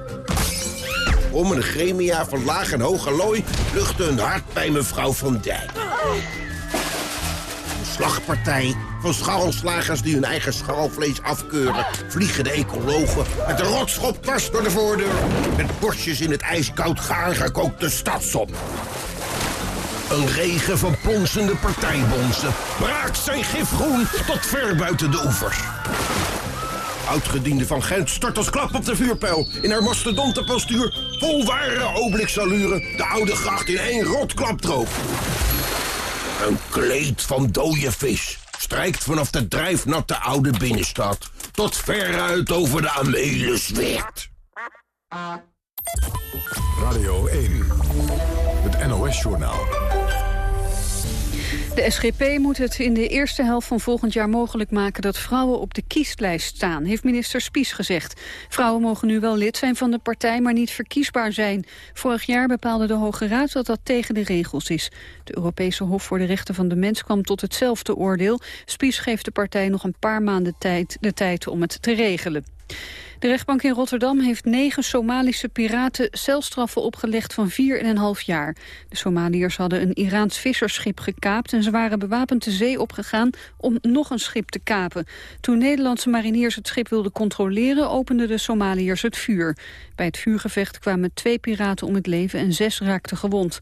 Om een gremia van laag en hoog allooi luchtte een hart bij mevrouw Van Dijk. Slagpartij van scharrelslagers die hun eigen scharrelvlees afkeuren... vliegen de ecologen met de rotschop dwars door de voordeur... met borstjes in het ijskoud gaar gekookte stadsop. Een regen van plonsende partijbonzen braakt zijn gifgroen tot ver buiten de oevers. Oudgediende van Gent stort als klap op de vuurpijl. In haar mastodontenpostuur, vol ware obelixallure... de oude gracht in één rotklap droop. Een kleed van dode vis strijkt vanaf de drijfnatte oude binnenstad... tot veruit over de Amelisweert. Radio 1, het NOS-journaal. De SGP moet het in de eerste helft van volgend jaar mogelijk maken dat vrouwen op de kieslijst staan, heeft minister Spies gezegd. Vrouwen mogen nu wel lid zijn van de partij, maar niet verkiesbaar zijn. Vorig jaar bepaalde de Hoge Raad dat dat tegen de regels is. De Europese Hof voor de Rechten van de Mens kwam tot hetzelfde oordeel. Spies geeft de partij nog een paar maanden tijd, de tijd om het te regelen. De rechtbank in Rotterdam heeft negen Somalische piraten celstraffen opgelegd van 4,5 jaar. De Somaliërs hadden een Iraans visserschip gekaapt en ze waren bewapend de zee opgegaan om nog een schip te kapen. Toen Nederlandse mariniers het schip wilden controleren openden de Somaliërs het vuur. Bij het vuurgevecht kwamen twee piraten om het leven en zes raakten gewond.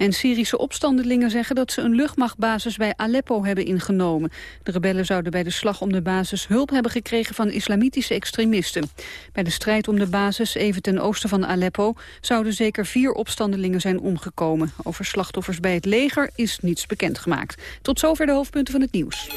En Syrische opstandelingen zeggen dat ze een luchtmachtbasis bij Aleppo hebben ingenomen. De rebellen zouden bij de slag om de basis hulp hebben gekregen van islamitische extremisten. Bij de strijd om de basis, even ten oosten van Aleppo, zouden zeker vier opstandelingen zijn omgekomen. Over slachtoffers bij het leger is niets bekendgemaakt. Tot zover de hoofdpunten van het nieuws.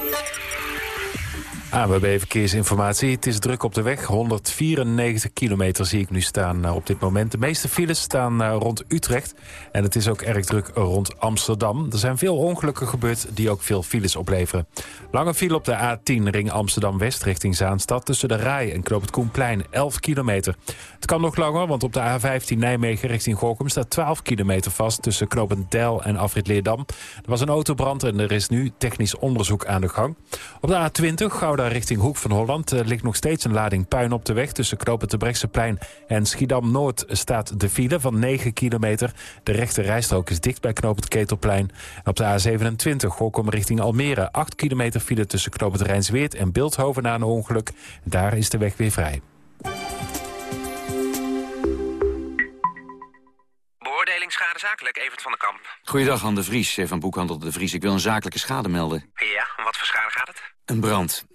AWB Verkeersinformatie. Het is druk op de weg. 194 kilometer zie ik nu staan uh, op dit moment. De meeste files staan uh, rond Utrecht. En het is ook erg druk rond Amsterdam. Er zijn veel ongelukken gebeurd die ook veel files opleveren. Lange file op de A10 ring Amsterdam-West richting Zaanstad... tussen de Rai en Knoop het Koenplein, 11 kilometer. Het kan nog langer, want op de A15 Nijmegen richting Gorkum... staat 12 kilometer vast tussen Knopend Del en Afrit Leerdam. Er was een autobrand en er is nu technisch onderzoek aan de gang. Op de A20 Gouda richting Hoek van Holland uh, ligt nog steeds een lading puin op de weg. Tussen Knopen de Brechtseplein en Schiedam-Noord staat de file van 9 kilometer. De rechte rijstrook is dicht bij Knopen het Ketelplein. En op de A27 Gorkum richting Almere. 8 kilometer file tussen Knopen het Rijnsweert en Beeldhoven na een ongeluk. Daar is de weg weer vrij. Beoordeling schade zakelijk, Evert van den Kamp. Goeiedag, Anne de Vries eh, van Boekhandel de Vries. Ik wil een zakelijke schade melden. Ja, om wat voor schade gaat het? Een brand.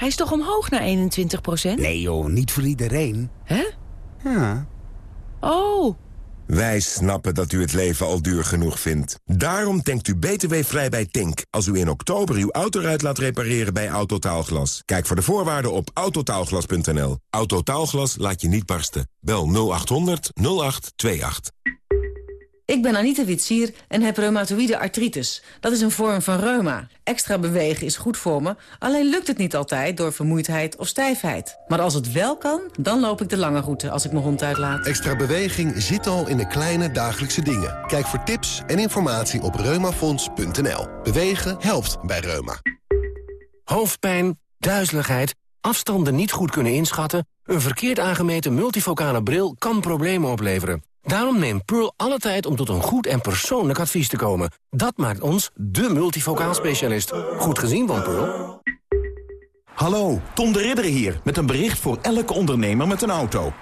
Hij is toch omhoog naar 21% Nee joh, niet voor iedereen. Hè? Ja. Oh. Wij snappen dat u het leven al duur genoeg vindt. Daarom denkt u btw-vrij bij Tink. Als u in oktober uw autoruit laat repareren bij Autotaalglas. Kijk voor de voorwaarden op autotaalglas.nl. Autotaalglas laat je niet barsten. Bel 0800 0828. Ik ben Anita Witsier en heb reumatoïde artritis. Dat is een vorm van reuma. Extra bewegen is goed voor me, alleen lukt het niet altijd door vermoeidheid of stijfheid. Maar als het wel kan, dan loop ik de lange route als ik mijn hond uitlaat. Extra beweging zit al in de kleine dagelijkse dingen. Kijk voor tips en informatie op reumafonds.nl. Bewegen helpt bij reuma. Hoofdpijn, duizeligheid, afstanden niet goed kunnen inschatten... een verkeerd aangemeten multifocale bril kan problemen opleveren. Daarom neemt Pearl alle tijd om tot een goed en persoonlijk advies te komen. Dat maakt ons de multifocaal specialist. Goed gezien van Pearl. Hallo, Tom de Ridder hier, met een bericht voor elke ondernemer met een auto.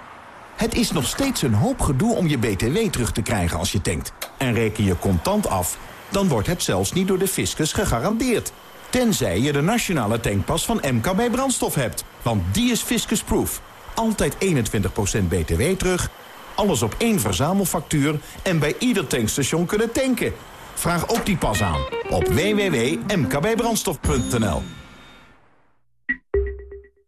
Het is nog steeds een hoop gedoe om je BTW terug te krijgen als je tankt. En reken je contant af, dan wordt het zelfs niet door de fiscus gegarandeerd. Tenzij je de nationale tankpas van MKB Brandstof hebt. Want die is fiscusproof. Altijd 21% BTW terug alles op één verzamelfactuur en bij ieder tankstation kunnen tanken. Vraag ook die pas aan op www.mkbbrandstof.nl.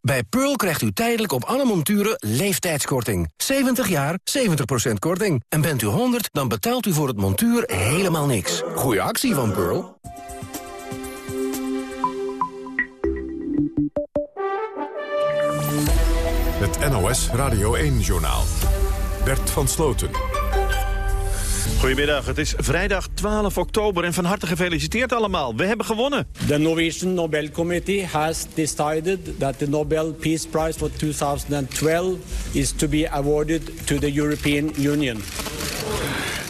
Bij Pearl krijgt u tijdelijk op alle monturen leeftijdskorting. 70 jaar, 70% korting. En bent u 100, dan betaalt u voor het montuur helemaal niks. Goeie actie van Pearl. Het NOS Radio 1-journaal. Bert van Sloten. Goedemiddag, het is vrijdag 12 oktober en van harte gefeliciteerd allemaal. We hebben gewonnen. The Norwegian Nobel Committee has decided that the Nobel Peace Prize for 2012 is to be awarded to the European Union.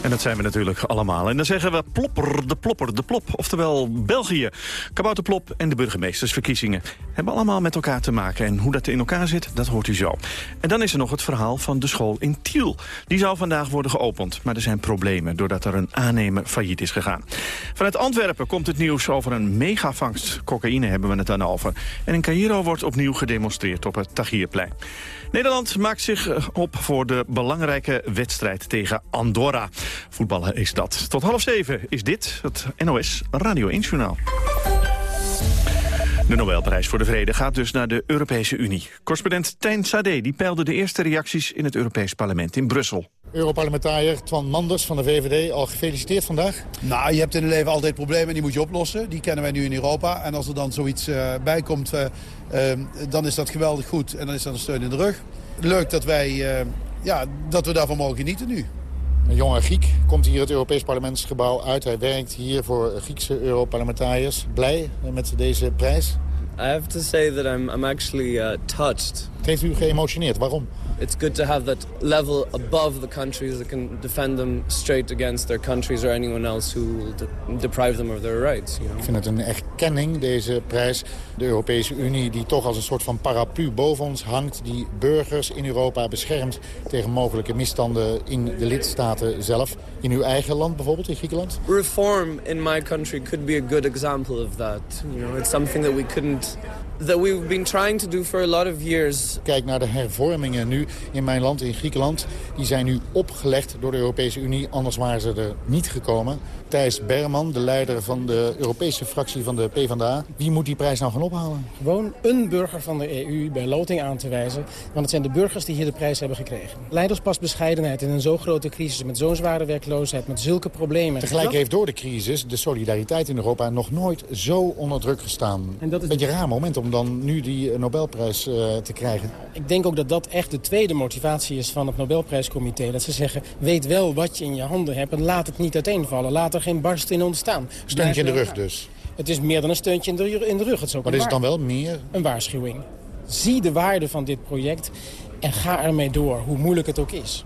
En dat zijn we natuurlijk allemaal. En dan zeggen we plopper, de plopper, de plop. Oftewel België. Kabouterplop en de burgemeestersverkiezingen. Hebben allemaal met elkaar te maken. En hoe dat in elkaar zit, dat hoort u zo. En dan is er nog het verhaal van de school in Tiel. Die zou vandaag worden geopend. Maar er zijn problemen doordat er een aannemer failliet is gegaan. Vanuit Antwerpen komt het nieuws over een megavangst. Cocaïne hebben we het dan over. En in Cairo wordt opnieuw gedemonstreerd op het Tahrirplein. Nederland maakt zich eh, op voor de belangrijke wedstrijd tegen Andorra. Voetballen is dat. Tot half zeven is dit het NOS Radio 1 Journaal. De Nobelprijs voor de Vrede gaat dus naar de Europese Unie. Correspondent Tijn Sade die peilde de eerste reacties in het Europees Parlement in Brussel. Europarlementariër Twan Manders van de VVD, al gefeliciteerd vandaag. Nou, je hebt in het leven altijd problemen en die moet je oplossen. Die kennen wij nu in Europa. En als er dan zoiets uh, bij komt, uh, uh, dan is dat geweldig goed. En dan is dat een steun in de rug. Leuk dat, wij, ja, dat we daarvan mogen genieten nu. Een jonge Griek komt hier het Europees Parlementsgebouw uit. Hij werkt hier voor Griekse Europarlementariërs. Blij met deze prijs? I have to say that I'm, I'm actually touched. Het heeft u geëmotioneerd. Waarom? It's good to have that level above the countries that can defend them straight against their countries or anyone else who will de deprive them of their rights. You know? Ik vind het een erkenning, deze prijs. De Europese Unie die toch als een soort van paraplu boven ons hangt. Die burgers in Europa beschermt tegen mogelijke misstanden in de lidstaten zelf. In uw eigen land bijvoorbeeld, in Griekenland? Reform in my country could be a good example of that. You know, it's something that we couldn't that we've been trying to do for a lot of years. Kijk naar de hervormingen nu in mijn land, in Griekenland. Die zijn nu opgelegd door de Europese Unie, anders waren ze er niet gekomen. Thijs Berman, de leider van de Europese fractie van de PvdA. Wie moet die prijs nou gaan ophalen? Gewoon een burger van de EU bij loting aan te wijzen. Want het zijn de burgers die hier de prijs hebben gekregen. Leiderspast bescheidenheid in een zo grote crisis... met zo'n zware werkloosheid, met zulke problemen. Tegelijk heeft door de crisis de solidariteit in Europa nog nooit zo onder druk gestaan. En dat is... Beetje een raar moment om dan nu die Nobelprijs uh, te krijgen. Ik denk ook dat dat echt de tweede motivatie is van het Nobelprijscomité. Dat ze zeggen, weet wel wat je in je handen hebt en laat het niet uiteenvallen. Laat er geen barst in ontstaan. Steuntje in de rug dus? Het is meer dan een steuntje in de, in de rug. Het is ook maar is het dan wel meer? Een waarschuwing. Zie de waarde van dit project en ga ermee door, hoe moeilijk het ook is.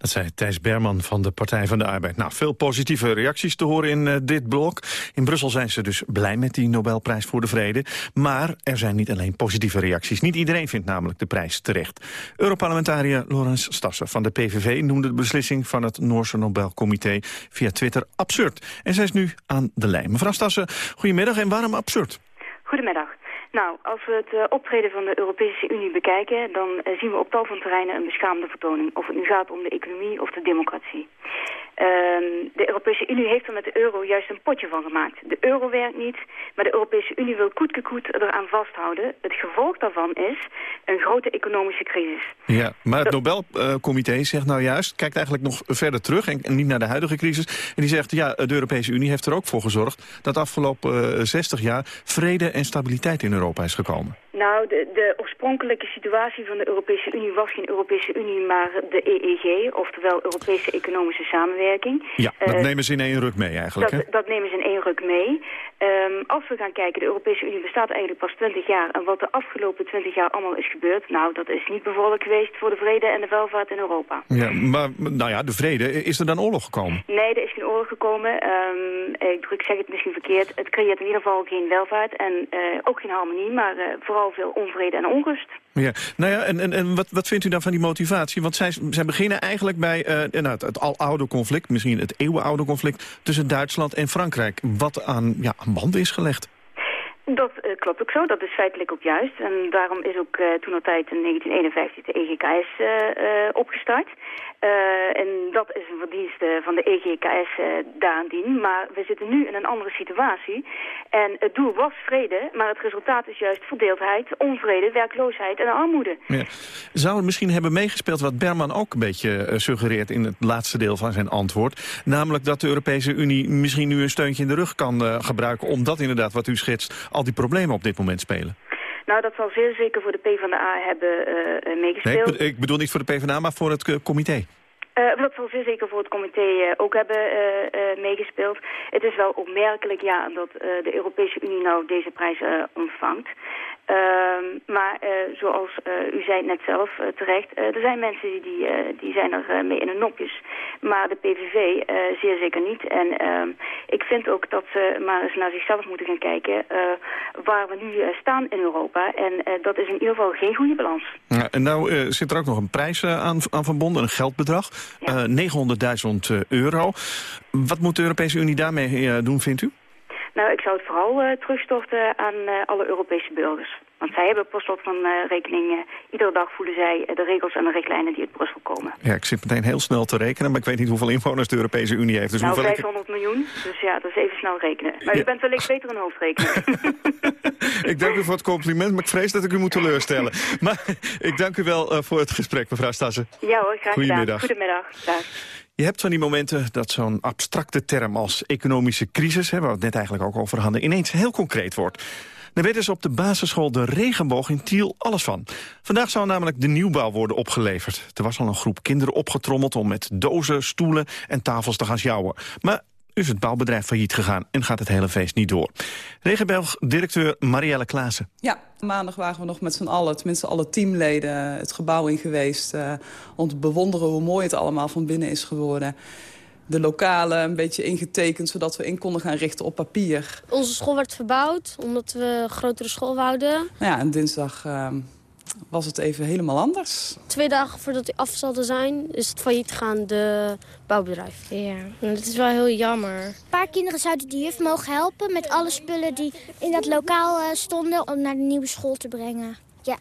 Dat zei Thijs Berman van de Partij van de Arbeid. Nou, veel positieve reacties te horen in uh, dit blok. In Brussel zijn ze dus blij met die Nobelprijs voor de Vrede. Maar er zijn niet alleen positieve reacties. Niet iedereen vindt namelijk de prijs terecht. Europarlementariër Laurens Stassen van de PVV noemde de beslissing van het Noorse Nobelcomité via Twitter absurd. En zij is nu aan de lijn. Mevrouw Stassen, goedemiddag en waarom absurd? Goedemiddag. Nou, als we het uh, optreden van de Europese Unie bekijken... dan uh, zien we op tal van terreinen een beschaamde vertoning. Of het nu gaat om de economie of de democratie. Uh, de Europese Unie heeft er met de euro juist een potje van gemaakt. De euro werkt niet, maar de Europese Unie wil koetkekoet eraan vasthouden. Het gevolg daarvan is een grote economische crisis. Ja, maar het Nobelcomité zegt nou juist... kijkt eigenlijk nog verder terug en, en, niet naar de huidige crisis. En die zegt, ja, de Europese Unie heeft er ook voor gezorgd... dat afgelopen 60 jaar vrede en stabiliteit in Europa is gekomen. Nou, de, de, oorspronkelijke situatie van de Europese Unie was geen Europese Unie, maar de EEG, oftewel Europese Economische Samenwerking. Ja, dat uh, nemen ze in één ruk mee eigenlijk, dat, hè? dat nemen ze in één ruk mee. Um, als we gaan kijken, de Europese Unie bestaat eigenlijk pas 20 jaar. En wat de afgelopen 20 jaar allemaal is gebeurd, nou, dat is niet bevorderlijk geweest voor de vrede en de welvaart in Europa. Ja, maar nou ja, de vrede, is er dan oorlog gekomen? Nee, er is geen oorlog gekomen. Um, ik, ik zeg het misschien verkeerd. Het creëert in ieder geval geen welvaart en uh, ook geen harmonie, maar uh, vooral veel onvrede en onrust. Ja, nou ja, en, en, en wat, wat vindt u dan van die motivatie? Want zij, zij beginnen eigenlijk bij uh, nou, het, het aloude conflict, misschien het eeuwenoude conflict tussen Duitsland en Frankrijk, wat aan, ja, aan band is gelegd. Dat uh, klopt ook zo, dat is feitelijk ook juist. En daarom is ook uh, toen al tijd in 1951 de EGKS uh, opgestart. En dat is een verdienste van de EGKS daaraan Maar we zitten nu in een andere situatie. En het doel was vrede, maar het resultaat is juist verdeeldheid, onvrede, werkloosheid en armoede. Ja. Zou misschien hebben meegespeeld wat Berman ook een beetje suggereert in het laatste deel van zijn antwoord? Namelijk dat de Europese Unie misschien nu een steuntje in de rug kan gebruiken, omdat inderdaad wat u schetst al die problemen op dit moment spelen? Nou, dat zal zeer zeker voor de PvdA hebben uh, meegespeeld. Nee, ik bedoel niet voor de PvdA, maar voor het uh, comité. Uh, dat zal zeer zeker voor het comité uh, ook hebben uh, meegespeeld. Het is wel opmerkelijk ja, dat de Europese Unie nou deze prijs ontvangt. Ehm, maar zoals u zei net zelf terecht, er zijn mensen die, die, die zijn er mee in hun nopjes. Maar de PVV zeer zeker niet. En ehm, ik vind ook dat ze maar eens naar zichzelf moeten gaan kijken waar we nu staan in Europa. En dat is in ieder geval geen goede balans. Ja, en nou zit er ook nog een prijs aan, aan verbonden, een geldbedrag. Ja. 900.000 euro. Wat moet de Europese Unie daarmee doen, vindt u? Nou, ik zou het vooral terugstorten aan alle Europese burgers. Want zij hebben per slot van uh, rekening... iedere dag voelen zij de regels en de richtlijnen die uit Brussel komen. Ja, ik zit meteen heel snel te rekenen... maar ik weet niet hoeveel inwoners de Europese Unie heeft. Dus nou, hoeveel 500 miljoen. Dus ja, dat is even snel rekenen. Maar ja. u bent wellicht beter in hoofdrekenen. ik dank u voor het compliment, maar ik vrees dat ik u moet teleurstellen. maar ik dank u wel voor het gesprek, mevrouw Stassen. Ja hoor, graag Goedemiddag. Goedemiddag. Dag. Je hebt van die momenten dat zo'n abstracte term als economische crisis... Hè, waar we het net eigenlijk ook over hadden, ineens heel concreet wordt. Daar weten ze op de basisschool De Regenboog in Tiel alles van. Vandaag zou namelijk de nieuwbouw worden opgeleverd. Er was al een groep kinderen opgetrommeld om met dozen, stoelen en tafels te gaan sjouwen. Maar is het bouwbedrijf failliet gegaan en gaat het hele feest niet door. Regenbelg-directeur Marielle Klaassen. Ja, maandag waren we nog met z'n allen, tenminste alle teamleden, het gebouw in geweest... Uh, om te bewonderen hoe mooi het allemaal van binnen is geworden de lokalen een beetje ingetekend... zodat we in konden gaan richten op papier. Onze school werd verbouwd, omdat we een grotere school wouden. Nou ja, en dinsdag uh, was het even helemaal anders. Twee dagen voordat hij af zouden zijn, is het failliet gegaan, de bouwbedrijf. Ja, dat is wel heel jammer. Een paar kinderen zouden de juf mogen helpen met alle spullen die in dat lokaal stonden... om naar de nieuwe school te brengen. Ja.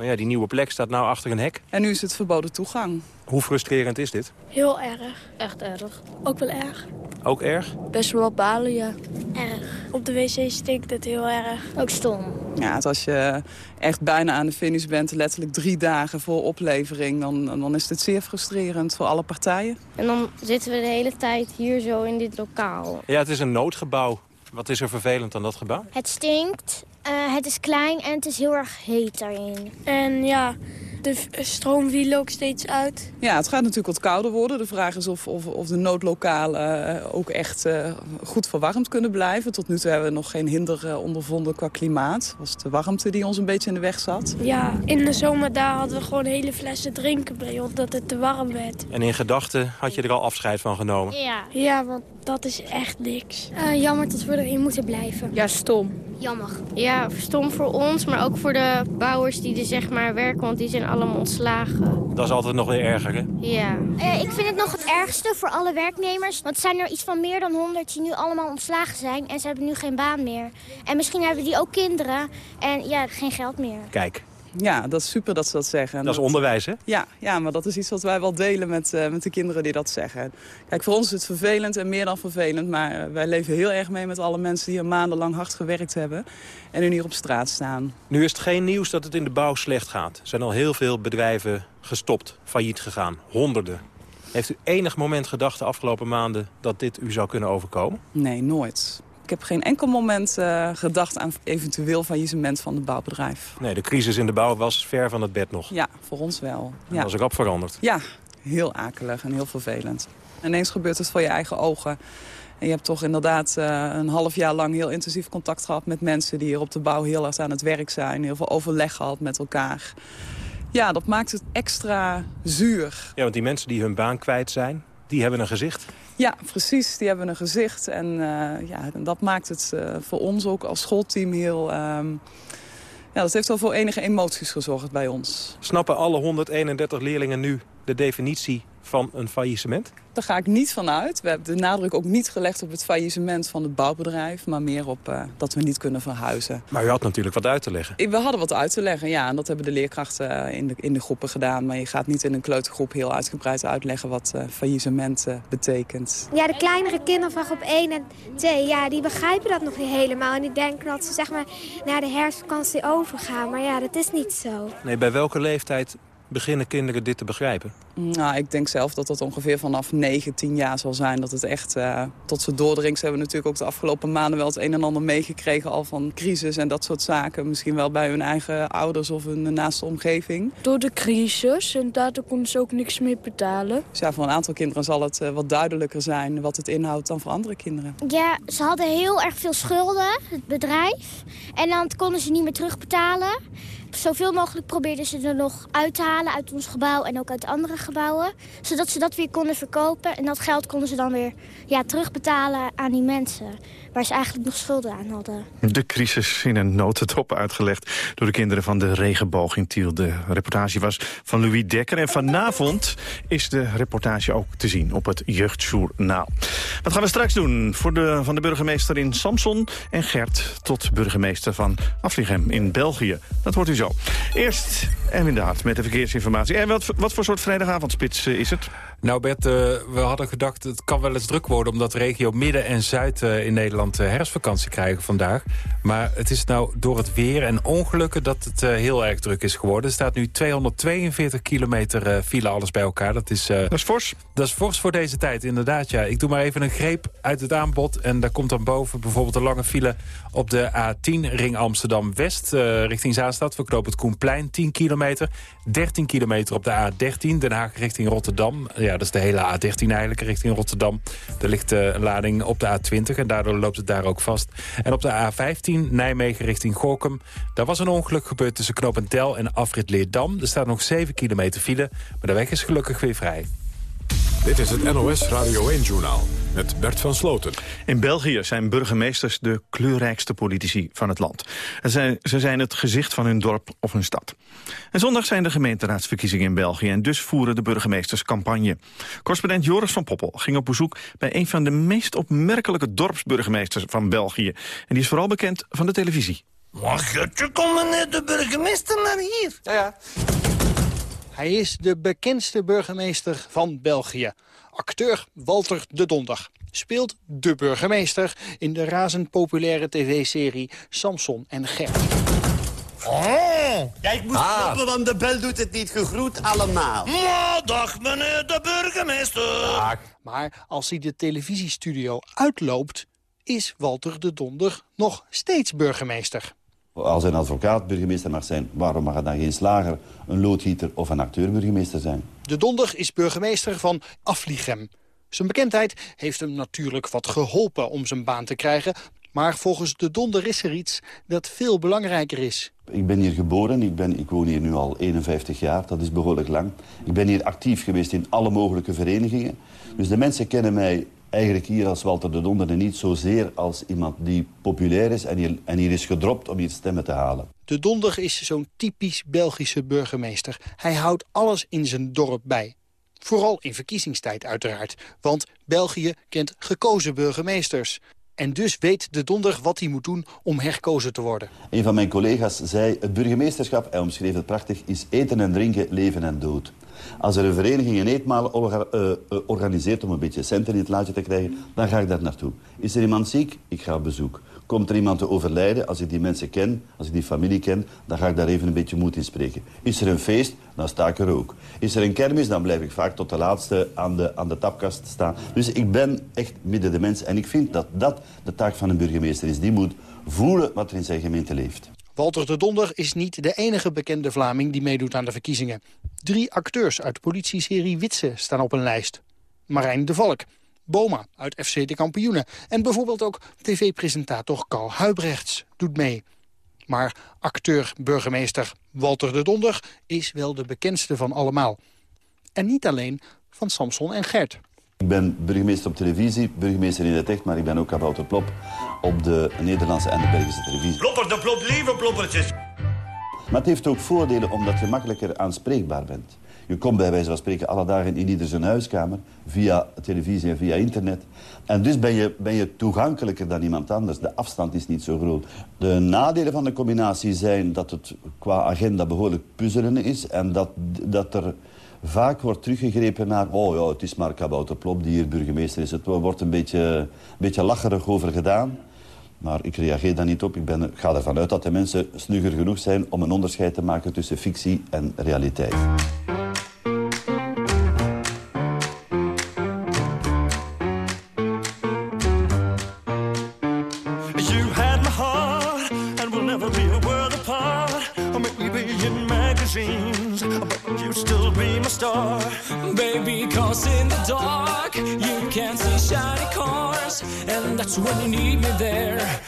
Maar ja, die nieuwe plek staat nou achter een hek. En nu is het verboden toegang. Hoe frustrerend is dit? Heel erg. Echt erg. Ook wel erg. Ook erg? Best wel balen, ja. Erg. Op de wc stinkt het heel erg. Ook stom. Ja, als je echt bijna aan de finish bent, letterlijk drie dagen voor oplevering... dan, dan is het zeer frustrerend voor alle partijen. En dan zitten we de hele tijd hier zo in dit lokaal. Ja, het is een noodgebouw. Wat is er vervelend aan dat gebouw? Het stinkt, uh, het is klein en het is heel erg heet daarin. En ja, de stroom viel ook steeds uit. Ja, het gaat natuurlijk wat kouder worden. De vraag is of, of, of de noodlokalen uh, ook echt uh, goed verwarmd kunnen blijven. Tot nu toe hebben we nog geen hinder ondervonden qua klimaat. Het was de warmte die ons een beetje in de weg zat. Ja, in de zomer daar hadden we gewoon hele flessen drinken bij, omdat het te warm werd. En in gedachten had je er al afscheid van genomen? Ja, ja want dat is echt niks. Uh, jammer dat we erin moeten blijven. Ja, stom. Jammer. Ja, stom voor ons, maar ook voor de bouwers die er zeg maar werken, want die zijn allemaal ontslagen. Dat is altijd nog weer erger, hè? Ja. Uh, ik vind het nog het ergste voor alle werknemers, want er zijn er iets van meer dan 100 die nu allemaal ontslagen zijn en ze hebben nu geen baan meer. En misschien hebben die ook kinderen en ja, geen geld meer. Kijk, ja, dat is super dat ze dat zeggen. Dat is onderwijs, hè? Ja, ja, maar dat is iets wat wij wel delen met, uh, met de kinderen die dat zeggen. Kijk, voor ons is het vervelend en meer dan vervelend. Maar uh, wij leven heel erg mee met alle mensen die er maandenlang hard gewerkt hebben. En nu hier op straat staan. Nu is het geen nieuws dat het in de bouw slecht gaat. Er zijn al heel veel bedrijven gestopt, failliet gegaan. Honderden. Heeft u enig moment gedacht de afgelopen maanden dat dit u zou kunnen overkomen? Nee, nooit. Ik heb geen enkel moment uh, gedacht aan eventueel faillissement van het bouwbedrijf. Nee, de crisis in de bouw was ver van het bed nog. Ja, voor ons wel. Dat ja. was rap veranderd. Ja, heel akelig en heel vervelend. Ineens gebeurt het voor je eigen ogen. En je hebt toch inderdaad uh, een half jaar lang heel intensief contact gehad met mensen... die hier op de bouw heel hard aan het werk zijn. Heel veel overleg gehad met elkaar. Ja, dat maakt het extra zuur. Ja, want die mensen die hun baan kwijt zijn, die hebben een gezicht. Ja, precies. Die hebben een gezicht. En uh, ja, dat maakt het uh, voor ons ook als schoolteam heel... Um, ja, dat heeft wel voor enige emoties gezorgd bij ons. Snappen alle 131 leerlingen nu de definitie van een faillissement? Daar ga ik niet van uit. We hebben de nadruk ook niet gelegd op het faillissement van het bouwbedrijf... maar meer op uh, dat we niet kunnen verhuizen. Maar u had natuurlijk wat uit te leggen. We hadden wat uit te leggen, ja. En dat hebben de leerkrachten in de, in de groepen gedaan. Maar je gaat niet in een kleutergroep heel uitgebreid uitleggen... wat uh, faillissement uh, betekent. Ja, de kleinere kinderen van groep 1 en 2... ja, die begrijpen dat nog niet helemaal. En die denken dat ze zeg maar, naar de herfstvakantie overgaan. Maar ja, dat is niet zo. Nee, bij welke leeftijd beginnen kinderen dit te begrijpen? Nou, ik denk zelf dat dat ongeveer vanaf 9, 10 jaar zal zijn. Dat het echt uh, tot ze doordringt. Ze hebben natuurlijk ook de afgelopen maanden wel het een en ander meegekregen... al van crisis en dat soort zaken. Misschien wel bij hun eigen ouders of hun naaste omgeving. Door de crisis en daardoor konden ze ook niks meer betalen. Dus ja, voor een aantal kinderen zal het uh, wat duidelijker zijn... wat het inhoudt dan voor andere kinderen. Ja, ze hadden heel erg veel schulden, het bedrijf. En dan konden ze niet meer terugbetalen zoveel mogelijk probeerden ze er nog uit te halen uit ons gebouw en ook uit andere gebouwen. Zodat ze dat weer konden verkopen en dat geld konden ze dan weer ja, terugbetalen aan die mensen. Waar ze eigenlijk nog schulden aan hadden. De crisis in een notendop uitgelegd door de kinderen van de regenboog in Tiel. De reportage was van Louis Dekker. En vanavond is de reportage ook te zien op het Jeugdjournaal. Wat gaan we straks doen? Voor de, van de burgemeester in Samson en Gert tot burgemeester van Afligem in België. Dat hoort u zo. Eerst Erwin Daad met de verkeersinformatie. En wat, wat voor soort vrijdagavondspits eh, is het? Nou Bert, uh, we hadden gedacht het kan wel eens druk worden... omdat regio Midden en Zuid uh, in Nederland herfstvakantie krijgen vandaag. Maar het is nou door het weer en ongelukken dat het heel erg druk is geworden. Er staat nu 242 kilometer file alles bij elkaar. Dat is, dat is fors? Dat is fors voor deze tijd, inderdaad. Ja. Ik doe maar even een greep uit het aanbod. En daar komt dan boven bijvoorbeeld een lange file op de A10 ring Amsterdam-West... richting Zaanstad, we knopen het Koenplein, 10 kilometer. 13 kilometer op de A13, Den Haag richting Rotterdam... Ja, dat is de hele A13 eigenlijk, richting Rotterdam. Er ligt uh, een lading op de A20 en daardoor loopt het daar ook vast. En op de A15 Nijmegen richting Gorkum. Daar was een ongeluk gebeurd tussen Knopentel en Afrit Leerdam. Er staat nog 7 kilometer file, maar de weg is gelukkig weer vrij. Dit is het NOS Radio 1-journaal met Bert van Sloten. In België zijn burgemeesters de kleurrijkste politici van het land. Ze zijn het gezicht van hun dorp of hun stad. En zondag zijn de gemeenteraadsverkiezingen in België... en dus voeren de burgemeesters campagne. Correspondent Joris van Poppel ging op bezoek... bij een van de meest opmerkelijke dorpsburgemeesters van België. En die is vooral bekend van de televisie. Wacht, je komt meneer de burgemeester naar hier. Ja, ja. Hij is de bekendste burgemeester van België. Acteur Walter de Donder speelt de burgemeester... in de razend populaire tv-serie Samson en Gert. Oh, ja, ik moet ah. kloppen, want de bel doet het niet. Gegroet allemaal. Ja, dag meneer de burgemeester. Maar als hij de televisiestudio uitloopt... is Walter de Donder nog steeds burgemeester. Als een advocaat burgemeester mag zijn, waarom mag het dan geen slager, een loodgieter of een acteur burgemeester zijn? De Donder is burgemeester van Afligem. Zijn bekendheid heeft hem natuurlijk wat geholpen om zijn baan te krijgen... maar volgens de Donder is er iets dat veel belangrijker is. Ik ben hier geboren, ik, ben, ik woon hier nu al 51 jaar, dat is behoorlijk lang. Ik ben hier actief geweest in alle mogelijke verenigingen. Dus de mensen kennen mij eigenlijk hier als Walter de Donder niet zozeer als iemand die populair is en hier, en hier is gedropt om hier stemmen te halen. De Donder is zo'n typisch Belgische burgemeester. Hij houdt alles in zijn dorp bij. Vooral in verkiezingstijd uiteraard, want België kent gekozen burgemeesters. En dus weet de donder wat hij moet doen om herkozen te worden. Een van mijn collega's zei, het burgemeesterschap, hij omschreef het prachtig, is eten en drinken, leven en dood. Als er een vereniging een eetmaal uh, organiseert om een beetje centen in het laadje te krijgen, dan ga ik daar naartoe. Is er iemand ziek? Ik ga op bezoek. Komt er iemand te overlijden, als ik die mensen ken, als ik die familie ken, dan ga ik daar even een beetje moed in spreken. Is er een feest, dan sta ik er ook. Is er een kermis, dan blijf ik vaak tot de laatste aan de, aan de tapkast staan. Dus ik ben echt midden de mensen. En ik vind dat dat de taak van een burgemeester is. Die moet voelen wat er in zijn gemeente leeft. Walter de Donder is niet de enige bekende Vlaming die meedoet aan de verkiezingen. Drie acteurs uit de politieserie Witse staan op een lijst. Marijn de Valk, Boma uit FC de Kampioenen... en bijvoorbeeld ook tv-presentator Carl Huibrechts doet mee. Maar acteur-burgemeester Walter de Donder is wel de bekendste van allemaal. En niet alleen van Samson en Gert. Ik ben burgemeester op televisie, burgemeester in het echt, maar ik ben ook kabouter Plop op de Nederlandse en de Belgische televisie. Plopper de plop, lieve ploppertjes. Maar het heeft ook voordelen omdat je makkelijker aanspreekbaar bent. Je komt bij wijze van spreken alle dagen in ieder zijn huiskamer, via televisie en via internet. En dus ben je, ben je toegankelijker dan iemand anders. De afstand is niet zo groot. De nadelen van de combinatie zijn dat het qua agenda behoorlijk puzzelen is... en dat, dat er vaak wordt teruggegrepen naar... oh ja, het is maar Kabouter die hier burgemeester is. Het wordt een beetje, een beetje lacherig over gedaan. Maar ik reageer daar niet op. Ik, ben, ga ervan uit dat de mensen snugger genoeg zijn... om een onderscheid te maken tussen fictie en realiteit. That's when you need me there.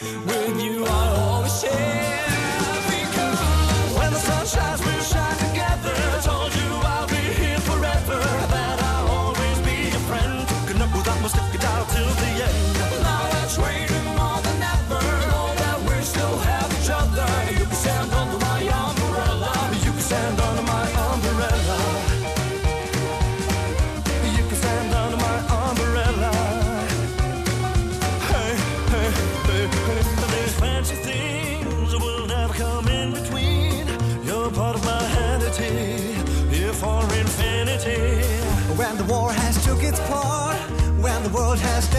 World has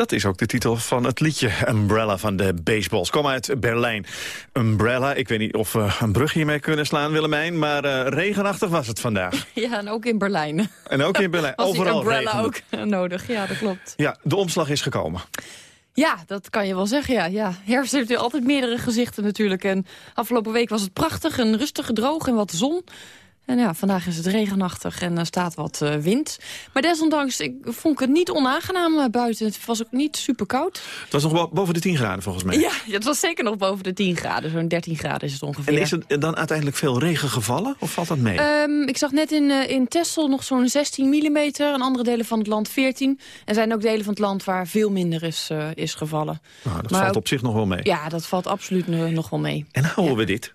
Dat is ook de titel van het liedje Umbrella van de Baseballs. Kom uit Berlijn. Umbrella, ik weet niet of we een brug hiermee kunnen slaan, Willemijn... maar eh, regenachtig was het vandaag. Ja, en ook in Berlijn. En ook in Berlijn, Was overal umbrella regende ook eh, nodig. Ja, dat klopt. Ja, de omslag is gekomen. Ja, dat kan je wel zeggen, ja. ja. Herfst heeft altijd meerdere gezichten natuurlijk. En afgelopen week was het prachtig, een rustige droog en wat zon. En ja, vandaag is het regenachtig en er staat wat eh, wind. Maar desondanks ik vond ik het niet onaangenaam eh, buiten. Het was ook niet super koud. Het was nog wel boven de 10 graden volgens mij. Ja, het was zeker nog boven de 10 graden. Zo'n 13 graden is het ongeveer. En is er dan uiteindelijk veel regen gevallen? Of valt dat mee? Ehm, ik zag net in, eh, in Texel nog zo'n 16 mm. En andere delen van het land 14. Er zijn ook delen van het land waar veel minder is, is gevallen. Nou, dat Maar valt op zich nog wel mee. Ja, dat valt absoluut nog wel mee. En houden we dit?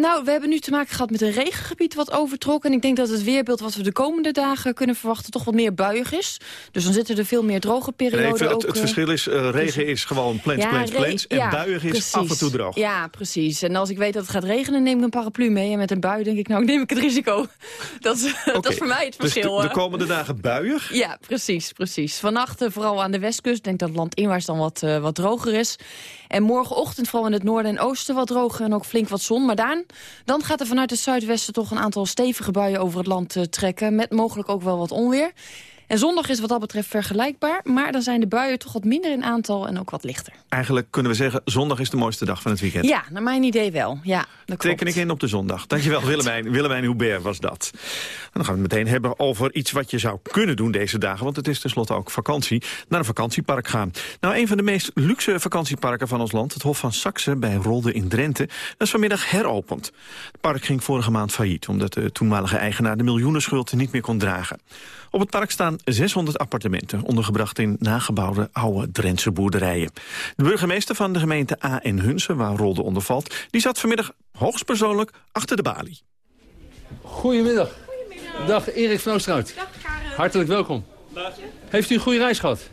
Nou, we hebben nu te maken gehad met een regengebied wat overtrok. En ik denk dat het weerbeeld wat we de komende dagen kunnen verwachten... toch wat meer buiig is. Dus dan zitten er veel meer droge En perioden even, het, ook... het eh, verschil is, eh, regen is gewoon plens, ja, plens, plens. En ja, buiig is precies. af en toe droog. Ja, precies. En als ik weet dat het gaat regenen, neem ik een paraplu mee. En met een bui denk ik, nou, neem ik het risico. Dat, is- dat is voor mij het Dus verschil. de, de eh. komende dagen buiig? Ja, precies, precies. Vannacht vooral aan de westkust. Ik denk dat het land inwaarts dan wat, eh, wat droger is. En morgenochtend vooral in het noorden en oosten wat droger en ook flink wat zon. Maar dan, dan gaat er vanuit het zuidwesten toch een aantal stevige buien over het land eh, trekken. Met mogelijk ook wel wat onweer. En zondag is wat dat betreft vergelijkbaar. Maar dan zijn de buien toch wat minder in aantal en ook wat lichter. Eigenlijk kunnen we zeggen, zondag is de mooiste dag van het weekend. Ja, naar mijn idee wel. Ja, dat. Teken ik in op de zondag. Dankjewel Willemijn. Willemijn Hubert was dat. En dan gaan we het meteen hebben over iets wat je zou kunnen doen deze dagen. Want het is tenslotte ook vakantie. Naar een vakantiepark gaan. Nou, een van de meest luxe vakantieparken van ons land. Het Hof van Saxe bij Rolde in Drenthe. Is vanmiddag heropend. Het park ging vorige maand failliet. Omdat de toenmalige eigenaar de miljoenenschuld niet meer kon dragen. Op het park staan 600 appartementen. Ondergebracht in nagebouwde oude Drentse boerderijen. De burgemeester van de gemeente A en Hunsen, waar Rolde onder valt... die zat vanmiddag hoogstpersoonlijk achter de balie. Goedemiddag. Dag Erik van Oosterhout. Hartelijk welkom. Heeft u een goede reis gehad?